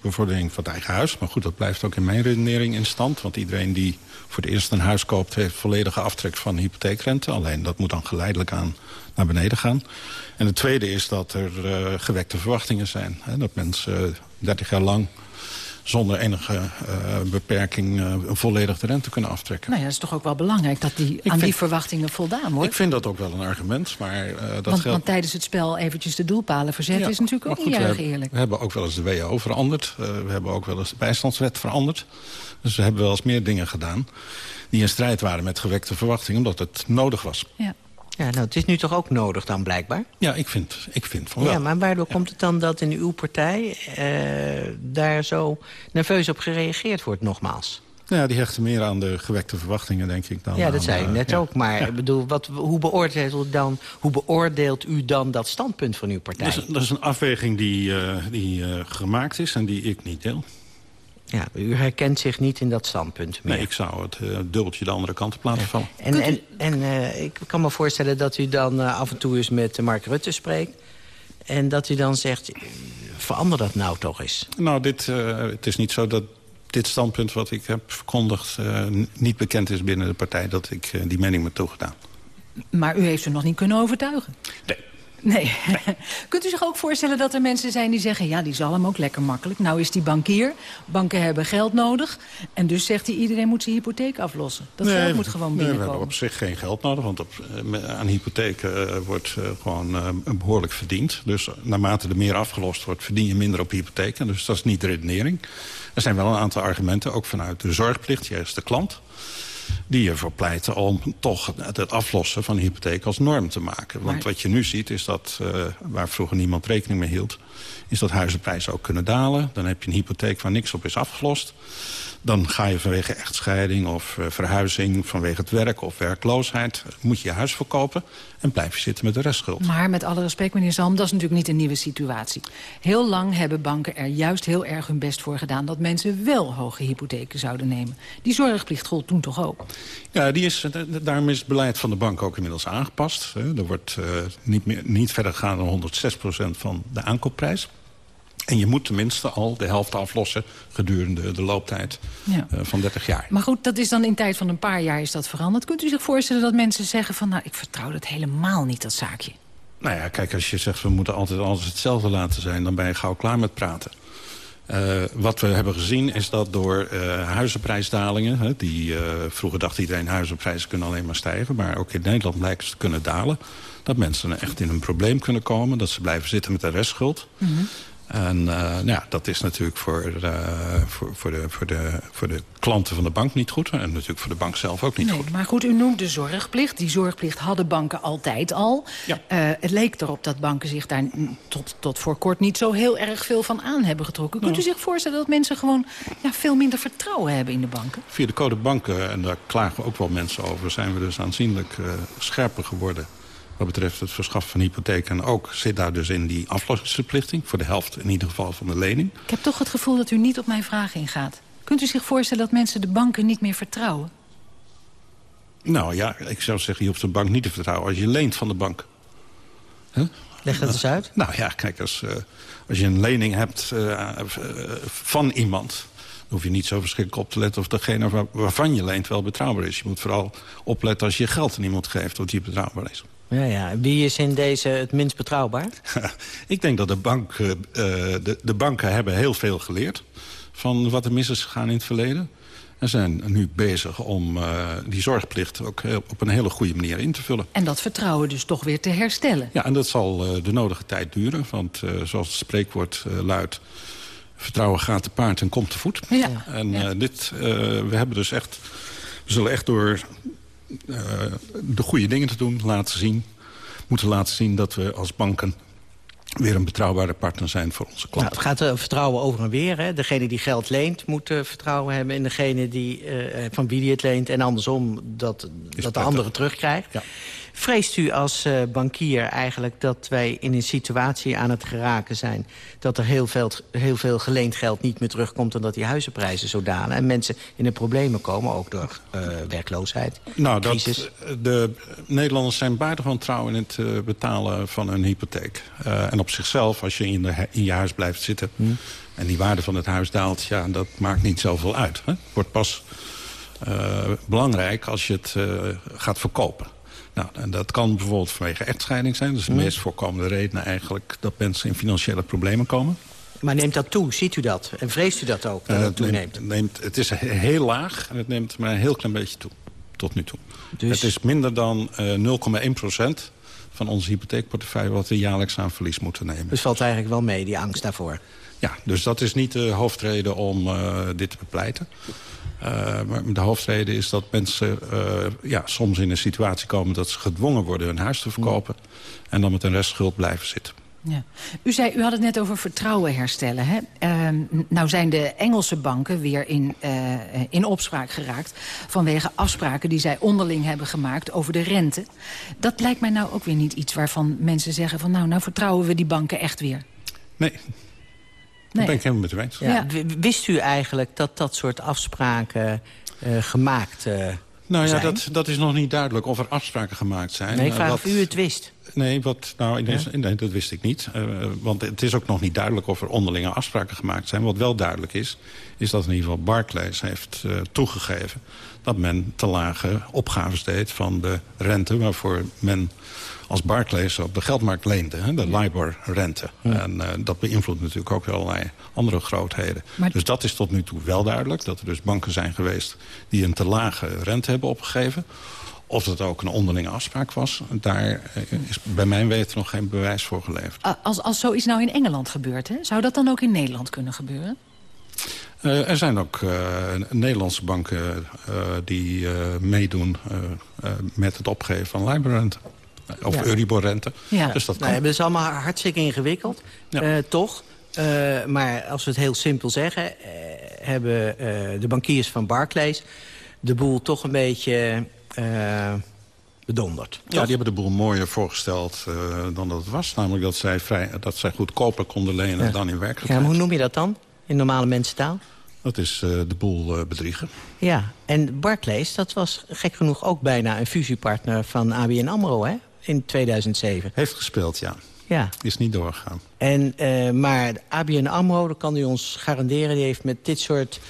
bevordering van het eigen huis. Maar goed, dat blijft ook in mijn redenering in stand. Want iedereen die voor het eerst een huis koopt... heeft volledige aftrek van hypotheekrente. Alleen dat moet dan geleidelijk aan naar beneden gaan. En het tweede is dat er uh, gewekte verwachtingen zijn. Hè? Dat mensen uh, 30 jaar lang zonder enige uh, beperking uh, volledig de rente kunnen aftrekken. Nou ja, dat is toch ook wel belangrijk dat die, aan vind, die verwachtingen voldaan wordt? Ik vind dat ook wel een argument. Maar, uh, dat want, geldt... want, tijdens het spel eventjes de doelpalen verzetten ja, is natuurlijk ook goed, niet erg eerlijk. We hebben ook wel eens de WO veranderd. we hebben ook wel eens de bijstandswet veranderd. Dus we hebben wel eens meer dingen gedaan die in strijd waren met gewekte verwachtingen... omdat het nodig was. Ja. Ja, nou, het is nu toch ook nodig dan blijkbaar? Ja, ik vind, ik vind van wel. Ja, maar waardoor ja. komt het dan dat in uw partij uh, daar zo nerveus op gereageerd wordt nogmaals? Ja, die hechten meer aan de gewekte verwachtingen, denk ik. Dan ja, dat zei ik net uh, ook. Maar ja. bedoel, wat, hoe, beoordeelt u dan, hoe beoordeelt u dan dat standpunt van uw partij? Dat is, dat is een afweging die, uh, die uh, gemaakt is en die ik niet deel. Ja, u herkent zich niet in dat standpunt meer. Nee, ik zou het uh, dubbeltje de andere kant op laten vallen. En, en, en uh, ik kan me voorstellen dat u dan uh, af en toe eens met Mark Rutte spreekt... en dat u dan zegt, verander dat nou toch eens. Nou, dit, het is niet zo dat dit standpunt wat ik heb verkondigd... niet bekend is binnen de partij dat ik die mening me toegedaan. Maar u heeft ze nog niet kunnen overtuigen? Nee. Nee. Kunt u zich ook voorstellen dat er mensen zijn die zeggen... ja, die zal hem ook lekker makkelijk. Nou is die bankier. Banken hebben geld nodig. En dus zegt hij, iedereen moet zijn hypotheek aflossen. Dat nee, geld moet gewoon binnenkomen. Nee, we hebben op zich geen geld nodig. Want op, aan hypotheken uh, wordt uh, gewoon uh, behoorlijk verdiend. Dus naarmate er meer afgelost wordt... verdien je minder op hypotheken. Dus dat is niet de redenering. Er zijn wel een aantal argumenten, ook vanuit de zorgplicht. Juist de klant die ervoor pleiten om toch het aflossen van de hypotheek als norm te maken. Want wat je nu ziet is dat, uh, waar vroeger niemand rekening mee hield... is dat huizenprijzen ook kunnen dalen. Dan heb je een hypotheek waar niks op is afgelost. Dan ga je vanwege echtscheiding of uh, verhuizing, vanwege het werk of werkloosheid... moet je je huis verkopen en blijf je zitten met de restschuld. Maar met alle respect, meneer Zalm, dat is natuurlijk niet een nieuwe situatie. Heel lang hebben banken er juist heel erg hun best voor gedaan... dat mensen wel hoge hypotheken zouden nemen. Die zorgplicht gold toen toch ook? Ja, die is, daarom is het beleid van de bank ook inmiddels aangepast. Er wordt uh, niet, meer, niet verder gegaan dan 106% van de aankoopprijs. En je moet tenminste al de helft aflossen gedurende de looptijd ja. uh, van 30 jaar. Maar goed, dat is dan in tijd van een paar jaar is dat veranderd. Kunt u zich voorstellen dat mensen zeggen van... nou, ik vertrouw dat helemaal niet, dat zaakje? Nou ja, kijk, als je zegt we moeten altijd alles hetzelfde laten zijn... dan ben je gauw klaar met praten. Uh, wat we hebben gezien is dat door uh, huizenprijsdalingen... Hè, die uh, vroeger dacht iedereen huizenprijzen kunnen alleen maar stijgen... maar ook in Nederland lijken ze te kunnen dalen... dat mensen echt in een probleem kunnen komen... dat ze blijven zitten met de restschuld... Mm -hmm. En uh, nou ja, dat is natuurlijk voor, uh, voor, voor, de, voor, de, voor de klanten van de bank niet goed. En natuurlijk voor de bank zelf ook niet nee, goed. Maar goed, u noemt de zorgplicht. Die zorgplicht hadden banken altijd al. Ja. Uh, het leek erop dat banken zich daar tot, tot voor kort niet zo heel erg veel van aan hebben getrokken. Kunt u zich voorstellen dat mensen gewoon ja, veel minder vertrouwen hebben in de banken? Via de code banken, en daar klagen ook wel mensen over... zijn we dus aanzienlijk scherper geworden wat betreft het verschaffen van hypotheek. En ook zit daar dus in die aflossingsverplichting... voor de helft in ieder geval van de lening. Ik heb toch het gevoel dat u niet op mijn vraag ingaat. Kunt u zich voorstellen dat mensen de banken niet meer vertrouwen? Nou ja, ik zou zeggen, je hoeft de bank niet te vertrouwen... als je leent van de bank. Huh? Leg dat eens uit. Nou ja, kijk, als, uh, als je een lening hebt uh, uh, van iemand... dan hoef je niet zo verschrikkelijk op te letten... of degene waar, waarvan je leent wel betrouwbaar is. Je moet vooral opletten als je geld aan iemand geeft... of die betrouwbaar is. Ja, ja. Wie is in deze het minst betrouwbaar? ik denk dat de, bank, uh, de, de banken hebben heel veel geleerd... van wat er mis is gegaan in het verleden. En zijn nu bezig om uh, die zorgplicht ook heel, op een hele goede manier in te vullen. En dat vertrouwen dus toch weer te herstellen? Ja, en dat zal uh, de nodige tijd duren. Want zoals het spreekwoord luidt... vertrouwen gaat te paard en komt te voet. Ja. En ja. dit, we hebben dus echt... We zullen echt door de goede dingen te doen, laten zien. Moeten laten zien dat we als banken weer een betrouwbare partner zijn voor onze klanten. Nou, het gaat uh, vertrouwen over en weer. Hè? Degene die geld leent moet uh, vertrouwen hebben in degene die, van wie die het leent. En andersom dat, dat de andere terugkrijgt. Ja. Vreest u als uh, bankier eigenlijk dat wij in een situatie aan het geraken zijn... dat er heel veel, heel veel geleend geld niet meer terugkomt... en dat die huizenprijzen zo dalen... en mensen in de problemen komen, ook door uh, werkloosheid, nou, crisis? Dat, de Nederlanders zijn buitengewoon trouw in het uh, betalen van hun hypotheek. en op zichzelf, als je in, de, in je huis blijft zitten... Hmm. en die waarde van het huis daalt, ja, dat maakt niet zoveel uit. Hè? wordt pas belangrijk als je het gaat verkopen. Nou, en dat kan bijvoorbeeld vanwege echtscheiding zijn. Dat is de Mm. meest voorkomende reden eigenlijk dat mensen in financiële problemen komen. Maar neemt dat toe? Ziet u dat? En vreest u dat ook, dat Uh, het toeneemt? neemt, neemt, het is heel laag en het neemt maar een heel klein beetje toe. Tot nu toe. Dus- Het is minder dan uh, 0,1 procent van onze hypotheekportefeuille... wat we jaarlijks aan verlies moeten nemen. Dus valt eigenlijk wel mee, die angst daarvoor? Ja, dus dat is niet de hoofdreden om uh, dit te bepleiten. Uh, maar de hoofdreden is dat mensen uh, ja, soms in een situatie komen... dat ze gedwongen worden hun huis te verkopen... en dan met een restschuld blijven zitten. Ja. U zei, u had het net over vertrouwen herstellen. Hè? Uh, nou zijn de Engelse banken weer in, in opspraak geraakt... vanwege afspraken die zij onderling hebben gemaakt over de rente. Dat lijkt mij nou ook weer niet iets waarvan mensen zeggen... van nou, nou vertrouwen we die banken echt weer. Nee, dat ben ik helemaal met u eens. Ja. Ja. Wist u eigenlijk dat dat soort afspraken uh, gemaakt uh, Nou ja, zijn? dat, dat is nog niet duidelijk of er afspraken gemaakt zijn. Nee, ik vraag uh, of u het wist. Nee, wat, nou, ja? nee, dat wist ik niet. Uh, want het is ook nog niet duidelijk of er onderlinge afspraken gemaakt zijn. Wat wel duidelijk is, is dat in ieder geval Barclays heeft uh, toegegeven... dat men te lage opgaves deed van de rente... waarvoor men als Barclays op de geldmarkt leende, hè, de LIBOR-rente. Ja. En uh, dat beïnvloedt natuurlijk ook allerlei andere grootheden. Maar... Dus dat is tot nu toe wel duidelijk. Dat er dus banken zijn geweest die een te lage rente hebben opgegeven. Of dat ook een onderlinge afspraak was. Daar is bij mijn weten nog geen bewijs voor geleverd. Als, als zoiets nou in Engeland gebeurt, hè, zou dat dan ook in Nederland kunnen gebeuren? Uh, er zijn ook uh, Nederlandse banken uh, die meedoen met het opgeven van LIBOR-rente. Of ja. Euribor-rente. Ja. Dus dat kan. Nou, dat is allemaal hartstikke ingewikkeld, ja. toch? maar als we het heel simpel zeggen... hebben de bankiers van Barclays de boel toch een beetje bedonderd. Ja, die hebben de boel mooier voorgesteld uh, dan dat het was. Namelijk dat zij, vrij, dat zij goedkoper konden lenen ja. dan in werkelijkheid. Ja, maar hoe noem je dat dan? In normale mensentaal? Dat is uh, de boel uh, bedriegen. Ja, en Barclays, dat was gek genoeg ook bijna een fusiepartner van ABN AMRO, hè? In 2007. Heeft gespeeld, ja. Ja. Is niet doorgegaan. En, uh, maar ABN AMRO, dat kan u ons garanderen... die heeft met dit soort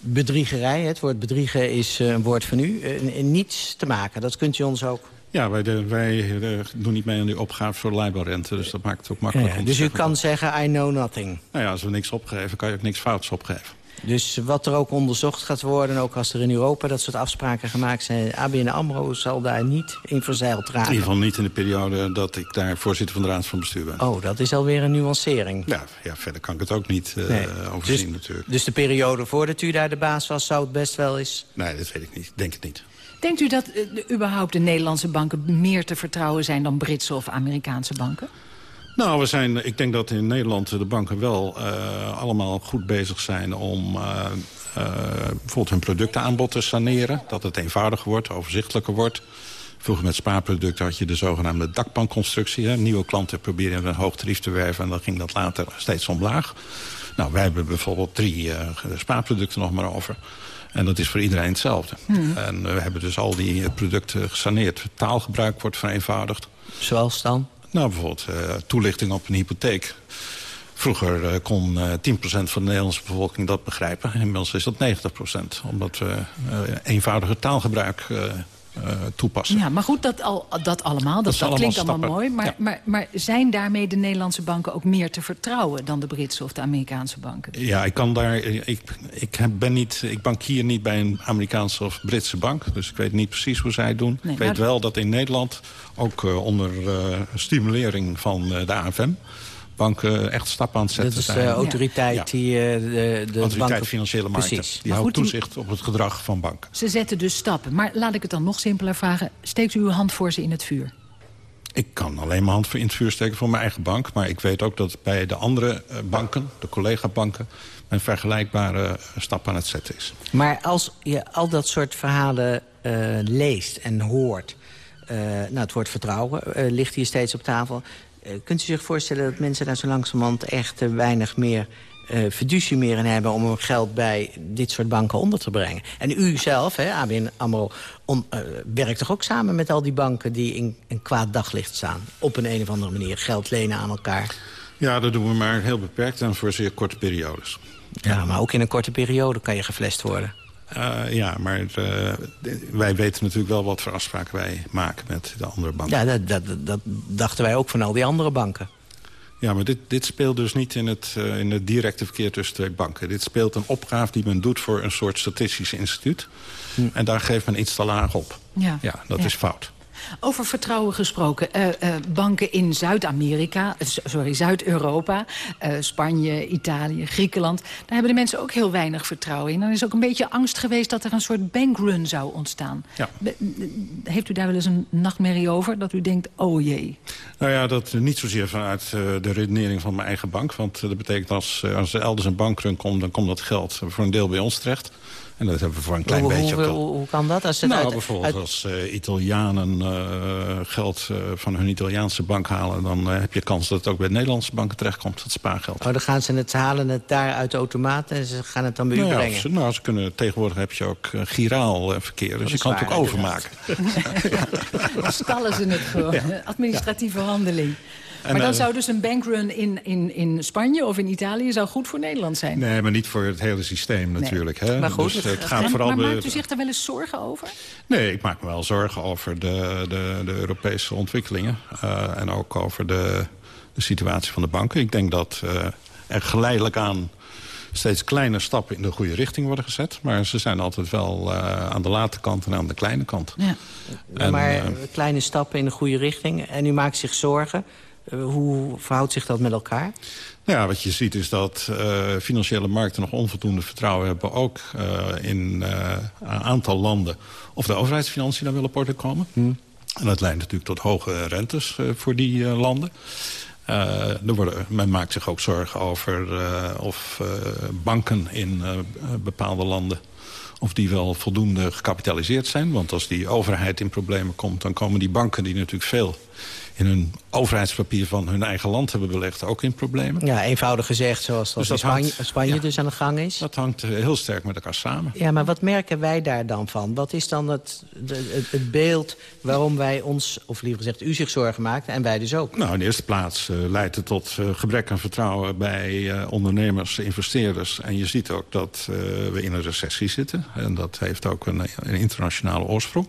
bedriegerij... het woord bedriegen is een woord van u... niets te maken. Dat kunt u ons ook... Ja, wij, de, wij doen niet mee aan die opgave voor Libor-rente. Dus dat maakt het ook makkelijk. Ja, dus u kan zeggen, I know nothing. Nou ja, als we niks opgeven, kan je ook niks fouts opgeven. Dus wat er ook onderzocht gaat worden, ook als er in Europa dat soort afspraken gemaakt zijn... ABN AMRO zal daar niet in verzeild raken. In ieder geval niet in de periode dat ik daar voorzitter van de Raad van Bestuur ben. Oh, dat is alweer een nuancering. Ja, ja verder kan ik het ook niet uh, Nee. overzien dus, natuurlijk. Dus de periode voordat u daar de baas was, zou het best wel eens... Nee, dat weet ik niet. Denk het niet. Denkt u dat eh, de- überhaupt de Nederlandse banken meer te vertrouwen zijn... dan Britse of Amerikaanse banken? Nou, we zijn, ik denk dat in Nederland de banken wel eh, allemaal goed bezig zijn om eh, eh, bijvoorbeeld hun productenaanbod te saneren. Dat het eenvoudiger wordt, overzichtelijker wordt. Vroeger met spaarproducten had je de zogenaamde dakbankconstructie. Hè. Nieuwe klanten probeerden een hoog tarief te werven en dan ging dat later steeds omlaag. Nou, wij hebben bijvoorbeeld drie eh, spaarproducten nog maar over. En dat is voor iedereen hetzelfde. Hmm. En we hebben dus al die producten gesaneerd. Taalgebruik wordt vereenvoudigd. Zoals dan? Nou, bijvoorbeeld eh, toelichting op een hypotheek. Vroeger eh, kon eh 10% van de Nederlandse bevolking dat begrijpen. Inmiddels is dat 90%. Omdat we eenvoudiger taalgebruik toepassen. Ja, maar goed, dat, al, dat allemaal, dat, klinkt allemaal mooi. Maar, maar, maar zijn daarmee de Nederlandse banken ook meer te vertrouwen... dan de Britse of de Amerikaanse banken? Ja, ik kan daar. Ik, ik ben niet. Ik bankier niet bij een Amerikaanse of Britse bank. Dus ik weet niet precies hoe zij het doen. Nee, ik weet maar- wel dat in Nederland ook eh, onder eh, stimulering van eh, de AFM banken echt stappen aan het zetten Dat is zijn. de autoriteit Ja. die eh, de, de Autoriteit banken... Financiële Markten. Precies. Die Maar houdt goed, toezicht op het gedrag van banken. Ze zetten dus stappen. Maar laat ik het dan nog simpeler vragen. Steekt u uw hand voor ze in het vuur? Ik kan alleen mijn hand voor in het vuur steken voor mijn eigen bank. Maar ik weet ook dat bij de andere eh, banken, de collega-banken... een vergelijkbare eh, stap aan het zetten is. Maar als je al dat soort verhalen eh, leest en hoort... eh, nou, het woord vertrouwen eh, ligt hier steeds op tafel... Eh, kunt u zich voorstellen dat mensen daar zo langzamerhand echt eh, weinig meer... eh fiducie meer in hebben om hun geld bij dit soort banken onder te brengen. En u zelf, hè, ABN AMRO, werkt toch ook samen met al die banken... die in een kwaad daglicht staan? Op een, een of andere manier geld lenen aan elkaar. Ja, dat doen we maar heel beperkt en voor zeer korte periodes. Ja, maar ook in een korte periode kan je geflest worden. Eh, ja, maar eh, wij weten natuurlijk wel wat voor afspraken wij maken met de andere banken. Ja, dat, dat, dat dachten wij ook van al die andere banken. Ja, maar dit, dit speelt dus niet in het, eh, in het directe verkeer tussen twee banken. Dit speelt een opgave die men doet voor een soort statistisch instituut. En daar geeft men iets te laag op. Ja, Ja, dat Ja. is fout. Over vertrouwen gesproken. eh, eh, banken in Zuid-Amerika, sorry, Zuid-Europa, eh, Spanje, Italië, Griekenland... daar hebben de mensen ook heel weinig vertrouwen in. Dan is ook een beetje angst geweest dat er een soort bankrun zou ontstaan. Ja. Heeft u daar wel eens een nachtmerrie over? Dat u denkt, oh jee. Nou ja, dat niet zozeer vanuit de redenering van mijn eigen bank. Want dat betekent als, als er elders een bankrun komt... dan komt dat geld voor een deel bij ons terecht. En dat hebben we voor een klein hoe, beetje... hoe, op de- hoe, hoe kan dat? Als het nou, uit- bijvoorbeeld uit- als eh, Italianen eh, geld eh, van hun Italiaanse bank halen... dan eh, heb je kans dat het ook bij Nederlandse banken terechtkomt, dat spaargeld. Oh, dan gaan ze het halen het daar uit de automaat en ze gaan het dan bij u Nou ja, brengen. ze, nou, ze kunnen, tegenwoordig heb je ook uh, giraal uh, verkeer, dus Dat je kan waar, het ook overmaken. Dan stallen ze het gewoon. Ja. Administratieve handeling. En, maar dan eh, zou dus een bankrun in, in, in Spanje of in Italië... zou goed voor Nederland zijn. Nee, maar niet voor het hele systeem natuurlijk. Hè? Maar goed, dus het, het gaat en- vooral maar maakt u zich daar wel eens zorgen over? Nee, ik maak me wel zorgen over de, de, de Europese ontwikkelingen. eh, en ook over de, de situatie van de banken. Ik denk dat eh, er geleidelijk aan steeds kleine stappen in de goede richting worden gezet. Maar ze zijn altijd wel eh, aan de late kant en aan de kleine kant. Ja. En, maar kleine stappen in de goede richting en u maakt zich zorgen. Eh, hoe verhoudt zich dat met elkaar? Ja, wat je ziet is dat eh, financiële markten nog onvoldoende vertrouwen hebben... ook eh, in eh, een aantal landen of de overheidsfinanciën daar willen op orde komen. En dat leidt natuurlijk tot hoge rentes voor die landen. Eh, er worden, men maakt zich ook zorgen over eh, of eh, banken in eh, bepaalde landen... of die wel voldoende gecapitaliseerd zijn. Want als die overheid in problemen komt... dan komen die banken die natuurlijk veel in hun overheidspapier van hun eigen land hebben belegd... ook in problemen. Ja, eenvoudig gezegd, zoals dat, Dus dat in Spanje, hangt- Spanje ja. dus aan de gang is. Dat hangt eh, heel sterk met elkaar samen. Ja, maar wat merken wij daar dan van? Wat is dan het, het, het beeld waarom wij ons, of liever gezegd u zich zorgen maakt... en wij dus ook? Nou, in de eerste plaats eh, leidt het tot eh, gebrek aan vertrouwen bij ondernemers, investeerders. En je ziet ook dat we in een recessie zitten. En dat heeft ook een, een internationale oorsprong.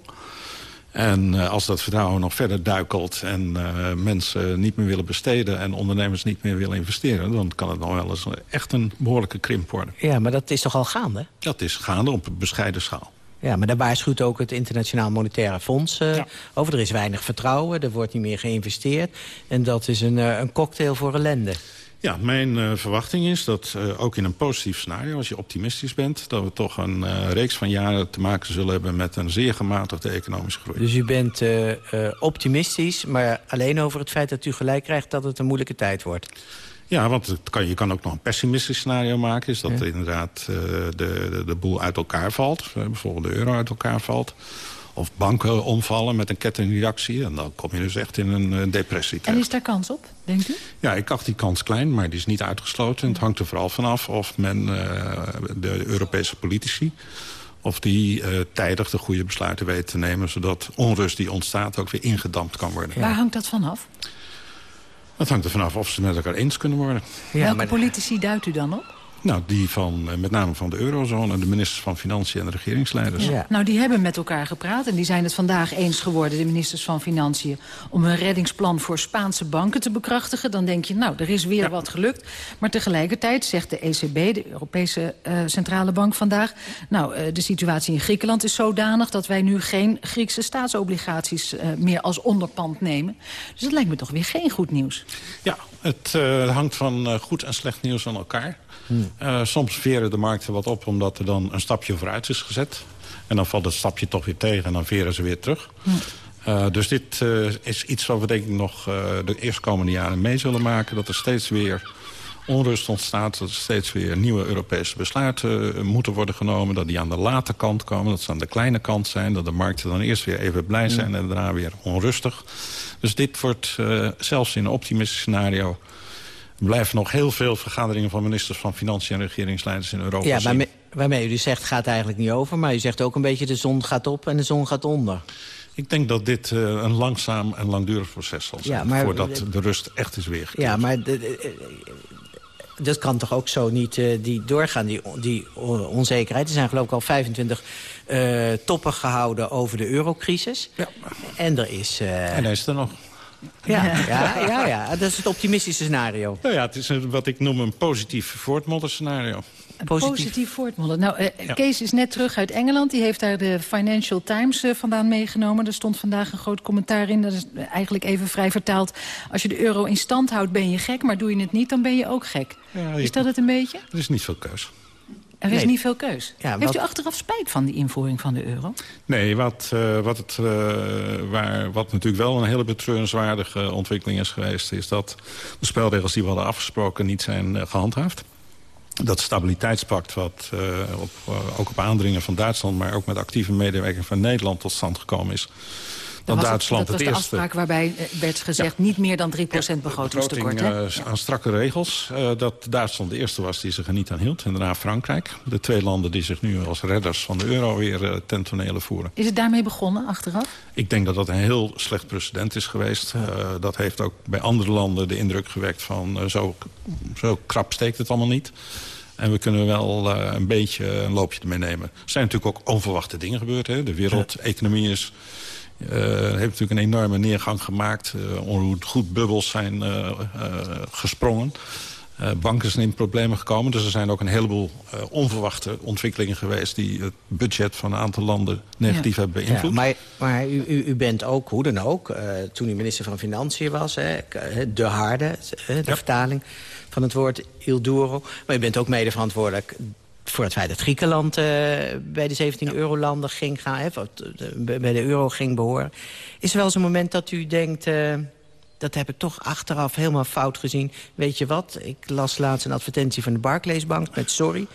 En uh, als dat vertrouwen nog verder duikelt en uh, mensen niet meer willen besteden... en ondernemers niet meer willen investeren... dan kan het nog wel eens echt een behoorlijke krimp worden. Ja, maar dat is toch al gaande? Dat is gaande op een bescheiden schaal. Ja, maar daar waarschuwt ook het Internationaal Monetaire Fonds uh, ja. over. Er is weinig vertrouwen, er wordt niet meer geïnvesteerd. En dat is een, een cocktail voor ellende. Ja, mijn uh, verwachting is dat uh, ook in een positief scenario, als je optimistisch bent... dat we toch een uh, reeks van jaren te maken zullen hebben met een zeer gematigde economische groei. Dus u bent optimistisch, maar alleen over het feit dat u gelijk krijgt dat het een moeilijke tijd wordt? Ja, want het kan, je kan ook nog een pessimistisch scenario maken. Is dat ja. inderdaad de, de, de boel uit elkaar valt. Bijvoorbeeld de euro uit elkaar valt of banken omvallen met een kettingreactie. En dan kom je dus echt in een uh, depressie terecht. En is daar kans op, denkt u? Ja, ik acht die kans klein, maar die is niet uitgesloten. Het hangt er vooral vanaf of men uh, de Europese politici... of die uh, tijdig de goede besluiten weten te nemen... zodat onrust die ontstaat ook weer ingedampt kan worden. Ja. Waar hangt dat vanaf? Dat hangt er vanaf of ze met elkaar eens kunnen worden. Ja, Welke maar... politici duidt u dan op? Nou, die van, met name van de eurozone, de ministers van Financiën en de regeringsleiders. Ja. Nou, die hebben met elkaar gepraat en die zijn het vandaag eens geworden, de ministers van Financiën, om een reddingsplan voor Spaanse banken te bekrachtigen. Dan denk je, nou, er is weer ja. wat gelukt. Maar tegelijkertijd zegt de ECB, de Europese uh, Centrale Bank vandaag, nou, uh, de situatie in Griekenland is zodanig dat wij nu geen Griekse staatsobligaties uh, meer als onderpand nemen. Dus dat lijkt me toch weer geen goed nieuws. Ja, het uh, hangt van uh, goed en slecht nieuws aan elkaar. Hmm. Uh, soms veren de markten wat op omdat er dan een stapje vooruit is gezet. En dan valt het stapje toch weer tegen en dan veren ze weer terug. Hmm. Uh, dus dit uh, is iets wat we denk ik nog de eerstkomende jaren mee zullen maken. Dat er steeds weer onrust ontstaat. Dat er steeds weer nieuwe Europese besluiten moeten worden genomen. Dat die aan de late kant komen. Dat ze aan de kleine kant zijn. Dat de markten dan eerst weer even blij zijn en daarna weer onrustig. Dus dit wordt zelfs in een optimistisch scenario... Er blijven nog heel veel vergaderingen van ministers van Financiën en regeringsleiders in Europa Ja, waarmee, waarmee u dus zegt gaat eigenlijk niet over. Maar u zegt ook een beetje de zon gaat op en de zon gaat onder. Ik denk dat dit uh, een langzaam en langdurig proces zal zijn. Ja, maar, voordat de rust echt is weergekeerd. Ja, maar... Dat kan toch ook zo niet uh, die doorgaan, die, die onzekerheid. Er zijn geloof ik al 25 uh, toppen gehouden over de eurocrisis. Ja. En er is... en hij is er nog. Ja, ja, ja, ja, dat is het optimistische scenario. Nou ja, het is een, wat ik noem een positief voortmodderscenario. Een positief, positief voortmodder. Nou, uh, ja. Kees is net terug uit Engeland. Die heeft daar de Financial Times uh, vandaan meegenomen. Er stond vandaag een groot commentaar in. Dat is eigenlijk even vrij vertaald. Als je de euro in stand houdt, ben je gek. Maar doe je het niet, dan ben je ook gek. Ja, is dat het een beetje? Er is niet veel keus. Er is nee. niet veel keus. Ja, Heeft wat... u achteraf spijt van die invoering van de euro? Nee, wat, uh, wat, het, uh, waar, wat natuurlijk wel een hele betreurenswaardige ontwikkeling is geweest... is dat de spelregels die we hadden afgesproken niet zijn uh, gehandhaafd. Dat stabiliteitspact, wat op, ook op aandringen van Duitsland... maar ook met actieve medewerking van Nederland tot stand gekomen is dan Duitsland het, dat was de afspraak waarbij werd gezegd ja. niet meer dan 3% ja, begrotingstekort. Aan strakke regels. Uh, dat Duitsland de eerste was die zich er niet aan hield. En daarna Frankrijk. De twee landen die zich nu als redders van de euro weer ten tonele voeren. Is het daarmee begonnen, achteraf? Ik denk dat dat een heel slecht precedent is geweest. Dat heeft ook bij andere landen de indruk gewekt van... zo, zo krap steekt het allemaal niet. En we kunnen wel uh, een beetje een loopje ermee nemen. Er zijn natuurlijk ook onverwachte dingen gebeurd. Hè? De wereldeconomie is uh, heeft natuurlijk een enorme neergang gemaakt. Uh, goed bubbels zijn uh, gesprongen. banken zijn in problemen gekomen. Dus er zijn ook een heleboel onverwachte ontwikkelingen geweest... die het budget van een aantal landen negatief ja. hebben beïnvloed. Ja, maar maar u, u, u, bent ook, hoe dan ook, toen u minister van Financiën was... Hè, de harde, de ja. vertaling van het woord Il Duro. Maar u bent ook mede verantwoordelijk voor het feit dat Griekenland uh, bij de 17 ja. eurolanden ging gaan, hè, bij de euro ging behoren. Is er wel eens een moment dat u denkt, uh, dat heb ik toch achteraf helemaal fout gezien. Weet je wat, ik las laatst een advertentie van de Barclaysbank met sorry.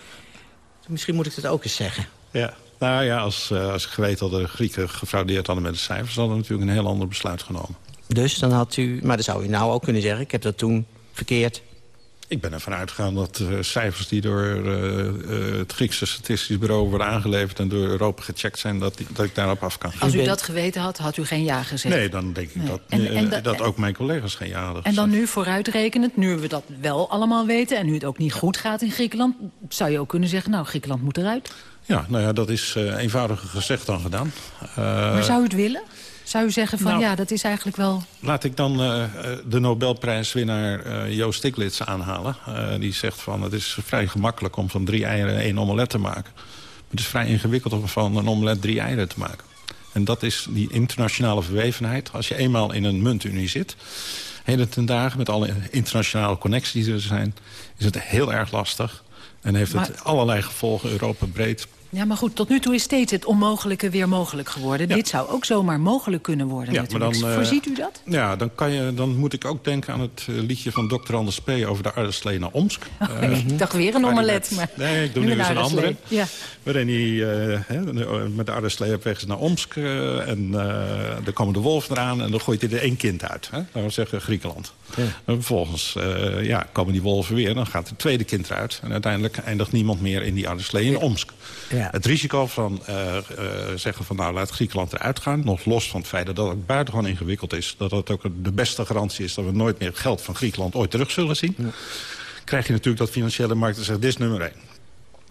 Misschien moet ik dat ook eens zeggen. Ja, nou ja, als, uh, als ik geweten had dat de Grieken gefraudeerd hadden met de cijfers... hadden we natuurlijk een heel ander besluit genomen. Dus dan had u, maar dan zou u nou ook kunnen zeggen... ik heb dat toen verkeerd ik ben ervan uitgegaan dat uh, cijfers die door uh, uh, het Griekse Statistisch Bureau worden aangeleverd... en door Europa gecheckt zijn, dat, dat ik daarop af kan. Als u dat geweten had, had u geen ja gezegd? Nee, dan denk ik nee. dat, en, en dat, dat ook mijn collega's geen ja hadden En dan nu vooruitrekenend, nu we dat wel allemaal weten... en nu het ook niet goed gaat in Griekenland... zou je ook kunnen zeggen, nou, Griekenland moet eruit? Ja, nou ja, dat is uh, eenvoudiger gezegd dan gedaan. Uh, maar zou u het willen? Zou u zeggen van nou, ja, dat is eigenlijk wel... Laat ik dan uh, de Nobelprijswinnaar Jo Stiglitz aanhalen. die zegt van het is vrij gemakkelijk om van drie eieren één omelet te maken. Het is vrij ingewikkeld om van een omelet drie eieren te maken. En dat is die internationale verwevenheid. Als je eenmaal in een muntunie zit... heden ten dagen met alle internationale connecties die er zijn... is het heel erg lastig. En heeft het Maar- allerlei gevolgen, Europa breed. Ja, maar goed, tot nu toe is steeds het onmogelijke weer mogelijk geworden. Dit zou ook zomaar mogelijk kunnen worden Ja, natuurlijk. maar dan, eh, Voorziet u dat? Ja, dan, kan je, dan moet ik ook denken aan het eh, liedje van Dr. Anders P. over de Arreslee naar Omsk. Oh, Eh, ik dacht weer een omelet. Maar Nee, ik doe nu nu een eens een andere. Ja. Waarin hij eh, hè, met de Arreslee op weg is naar Omsk. en uh, er komen de wolven eraan en dan gooit hij er één kind uit. Hè? Dat wil zeggen Griekenland. En vervolgens eh, ja, komen die wolven weer. Dan gaat het tweede kind eruit. En uiteindelijk eindigt niemand meer in die Arreslee in Omsk. Ja. Het risico van eh, eh, zeggen van nou laat Griekenland eruit gaan... nog los van het feit dat het buitengewoon ingewikkeld is... dat dat ook de beste garantie is dat we nooit meer geld van Griekenland ooit terug zullen zien... krijg je natuurlijk dat financiële markten zeggen dit is nummer één.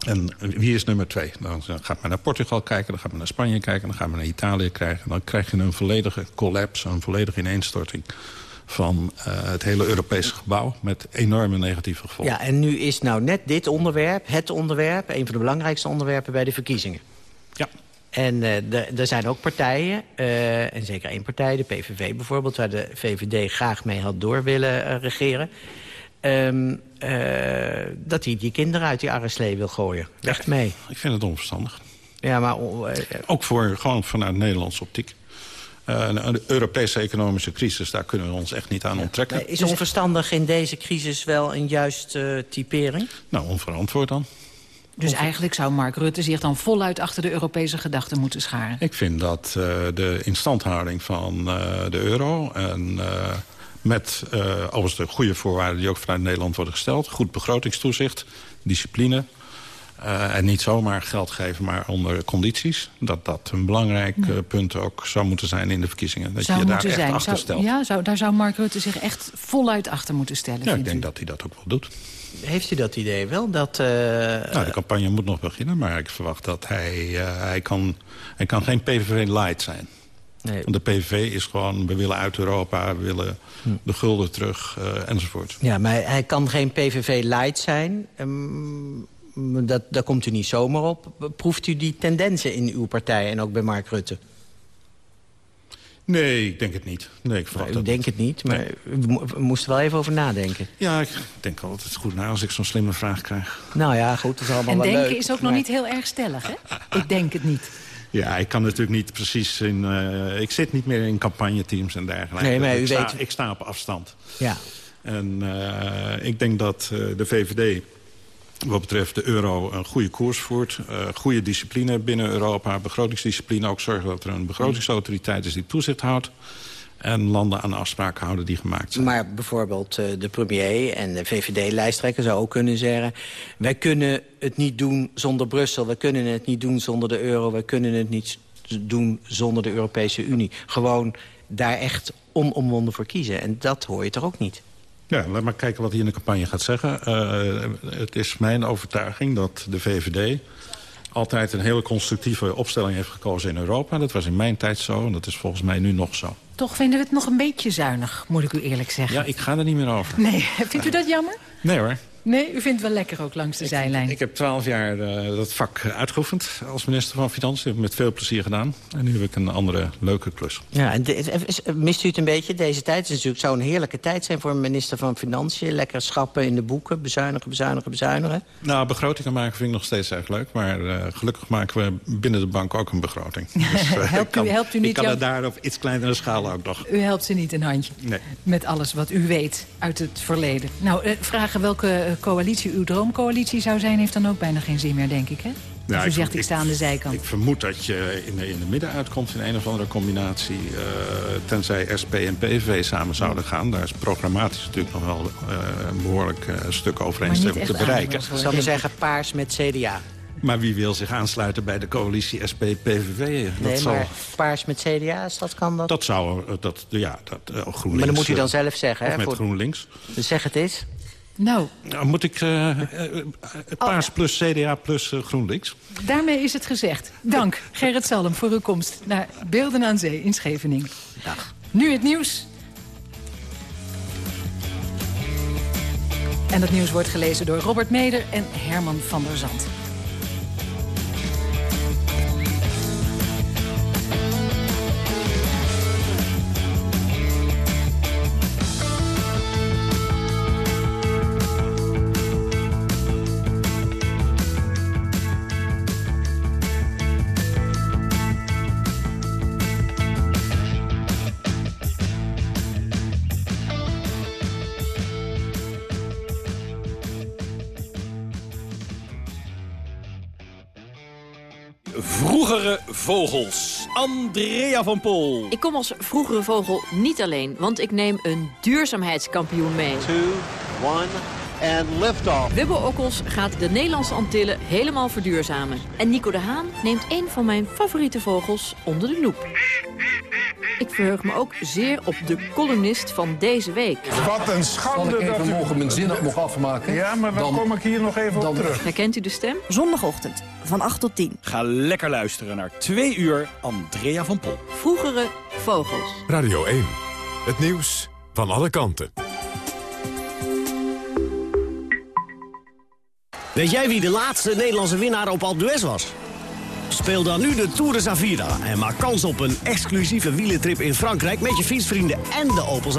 En wie is nummer twee? Dan gaat men naar Portugal kijken, dan gaat men naar Spanje kijken... dan gaat men naar Italië kijken. En dan krijg je een volledige collapse, een volledige ineenstorting... van eh, het hele Europese gebouw met enorme negatieve gevolgen. Ja, en nu is nou net dit onderwerp, het onderwerp... een van de belangrijkste onderwerpen bij de verkiezingen. Ja. En eh, er zijn ook partijen, eh, en zeker één partij, de PVV bijvoorbeeld... waar de VVD graag mee had door willen regeren... ehm, eh, dat hij die kinderen uit die arreslee wil gooien. Echt mee. Ik vind het onverstandig. Ja, maar... oh, Ook voor, gewoon vanuit Nederlandse optiek. Eh, de Europese economische crisis, daar kunnen we ons echt niet aan onttrekken. is onverstandig in deze crisis wel een juiste typering? Nou, onverantwoord dan. Dus eigenlijk zou Mark Rutte zich dan voluit achter de Europese gedachten moeten scharen. Ik vind dat eh, de instandhouding van eh, de euro... en eh, met uh, alles de goede voorwaarden die ook vanuit Nederland worden gesteld... goed begrotingstoezicht, discipline... Uh, en niet zomaar geld geven, maar onder condities. Dat dat een belangrijk uh, punt ook zou moeten zijn in de verkiezingen. Dat zou je je daar moeten echt zijn. achter Zou- stelt. ja, zou, daar zou Mark Rutte zich echt voluit achter moeten stellen. Ja, ik denk u? dat hij dat ook wel doet. Heeft u dat idee wel? Dat, eh, Nou, de campagne moet nog beginnen, maar ik verwacht dat hij... eh, hij, kan, hij kan geen PVV light zijn. Nee. Want de PVV is gewoon, we willen uit Europa, we willen Hm. de gulden terug, eh, enzovoort. Ja, maar hij kan geen PVV-light zijn. Ehm, dat, daar komt u niet zomaar op. Proeft u die tendensen in uw partij en ook bij Mark Rutte? Nee, ik denk het niet. Nee, ik verwacht u dat denkt het niet, maar u mo- u moest er wel even over nadenken. Ja, ik denk altijd goed na als ik zo'n slimme vraag krijg. Nou ja, goed, dat is allemaal En wel denken leuk. is ook nog niet heel erg stellig, hè? Ik denk het niet. Ja, ik kan natuurlijk niet precies in... eh, ik zit niet meer in campagneteams en dergelijke. Nee, maar u ik, sta, weet- ik sta op afstand. Ja. En eh, ik denk dat eh, de VVD wat betreft de euro een goede koers voert. eh, goede discipline binnen Europa. Begrotingsdiscipline. Ook zorgen dat er een begrotingsautoriteit is die toezicht houdt. En landen aan de afspraken houden die gemaakt zijn. Maar bijvoorbeeld eh, de premier en de VVD-lijsttrekker zou ook kunnen zeggen... wij kunnen het niet doen zonder Brussel, wij kunnen het niet doen zonder de euro... wij kunnen het niet doen zonder de Europese Unie. Gewoon daar echt onomwonden voor kiezen. En dat hoor je toch ook niet? Ja, laat maar kijken wat hij in de campagne gaat zeggen. Eh, het is mijn overtuiging dat de VVD altijd een hele constructieve opstelling heeft gekozen in Europa. Dat was in mijn tijd zo en dat is volgens mij nu nog zo. Toch vinden we het nog een beetje zuinig, moet ik u eerlijk zeggen. Ja, ik ga er niet meer over. Nee, vindt u dat jammer? Nee hoor. Nee, u vindt het wel lekker ook langs de zijlijn. Ik heb twaalf jaar eh, dat vak uitgeoefend als minister van Financiën. Heb ik met veel plezier gedaan. En nu heb ik een andere leuke klus. Ja, en mist u het een beetje? Deze tijd is natuurlijk zo'n heerlijke tijd zijn voor een minister van Financiën. Lekker schappen in de boeken, bezuinigen, bezuinigen, bezuinigen. Nou, begrotingen maken vind ik nog steeds erg leuk. Maar eh, gelukkig maken we binnen de bank ook een begroting. Dus, eh, Helpt ik kan, u- helpt u niet Ik kan het daar op iets kleinere schaal ook nog. U helpt ze niet een handje. Nee. Met alles wat u weet uit het verleden. Nou, vragen welke coalitie uw droomcoalitie zou zijn... heeft dan ook bijna geen zin meer, denk ik, hè? Ja, Als u ik- zegt, ik, ik- sta aan de zijkant. Ik vermoed dat je in de, in de midden uitkomt in een of andere combinatie. eh, tenzij SP en PVV samen zouden gaan. Daar is programmatisch natuurlijk nog wel eh, een behoorlijk eh, stuk overeenstemming te bereiken. Ik zal maar zeggen paars met CDA. Maar wie wil zich aansluiten bij de coalitie SP-PVV? Dat, Nee, zal- maar paars met CDA, is dat kan dat? dat zou... Dat, ja, dat, GroenLinks. maar dat moet u dan zelf zeggen. Of hè, met voor- GroenLinks. Dus zeg het eens. Nou. Nou, moet ik uh, uh, Paars plus CDA plus uh, GroenLinks? Daarmee is het gezegd. Dank, Gerrit Salm, voor uw komst naar Beelden aan Zee in Scheveningen. Dag. Nu het nieuws. En dat nieuws wordt gelezen door Robert Meder en Herman van der Zand. Vogels. Andrea van Pol. Ik kom als vroegere vogel niet alleen, want ik neem een duurzaamheidskampioen mee. Two, one, and lift-off. Wubbo Okkels gaat de Nederlandse Antillen helemaal verduurzamen. En Nico de Haan neemt een van mijn favoriete vogels onder de loep. Ik verheug me ook zeer op de columnist van deze week. Wat een schande ik even dat u... mogen mijn zin nog afmaken? Ja, maar dan, kom ik hier nog even op terug. Herkent u de stem? Zondagochtend van 8 tot 10. Ga lekker luisteren naar twee uur Andrea van Pol. Vroegere vogels. Radio 1. Het nieuws van alle kanten. Weet jij wie de laatste Nederlandse winnaar op Alpe d'Huez was? Speel dan nu de Tour de Zavira en maak kans op een exclusieve wielentrip in Frankrijk... met je fietsvrienden en de Opel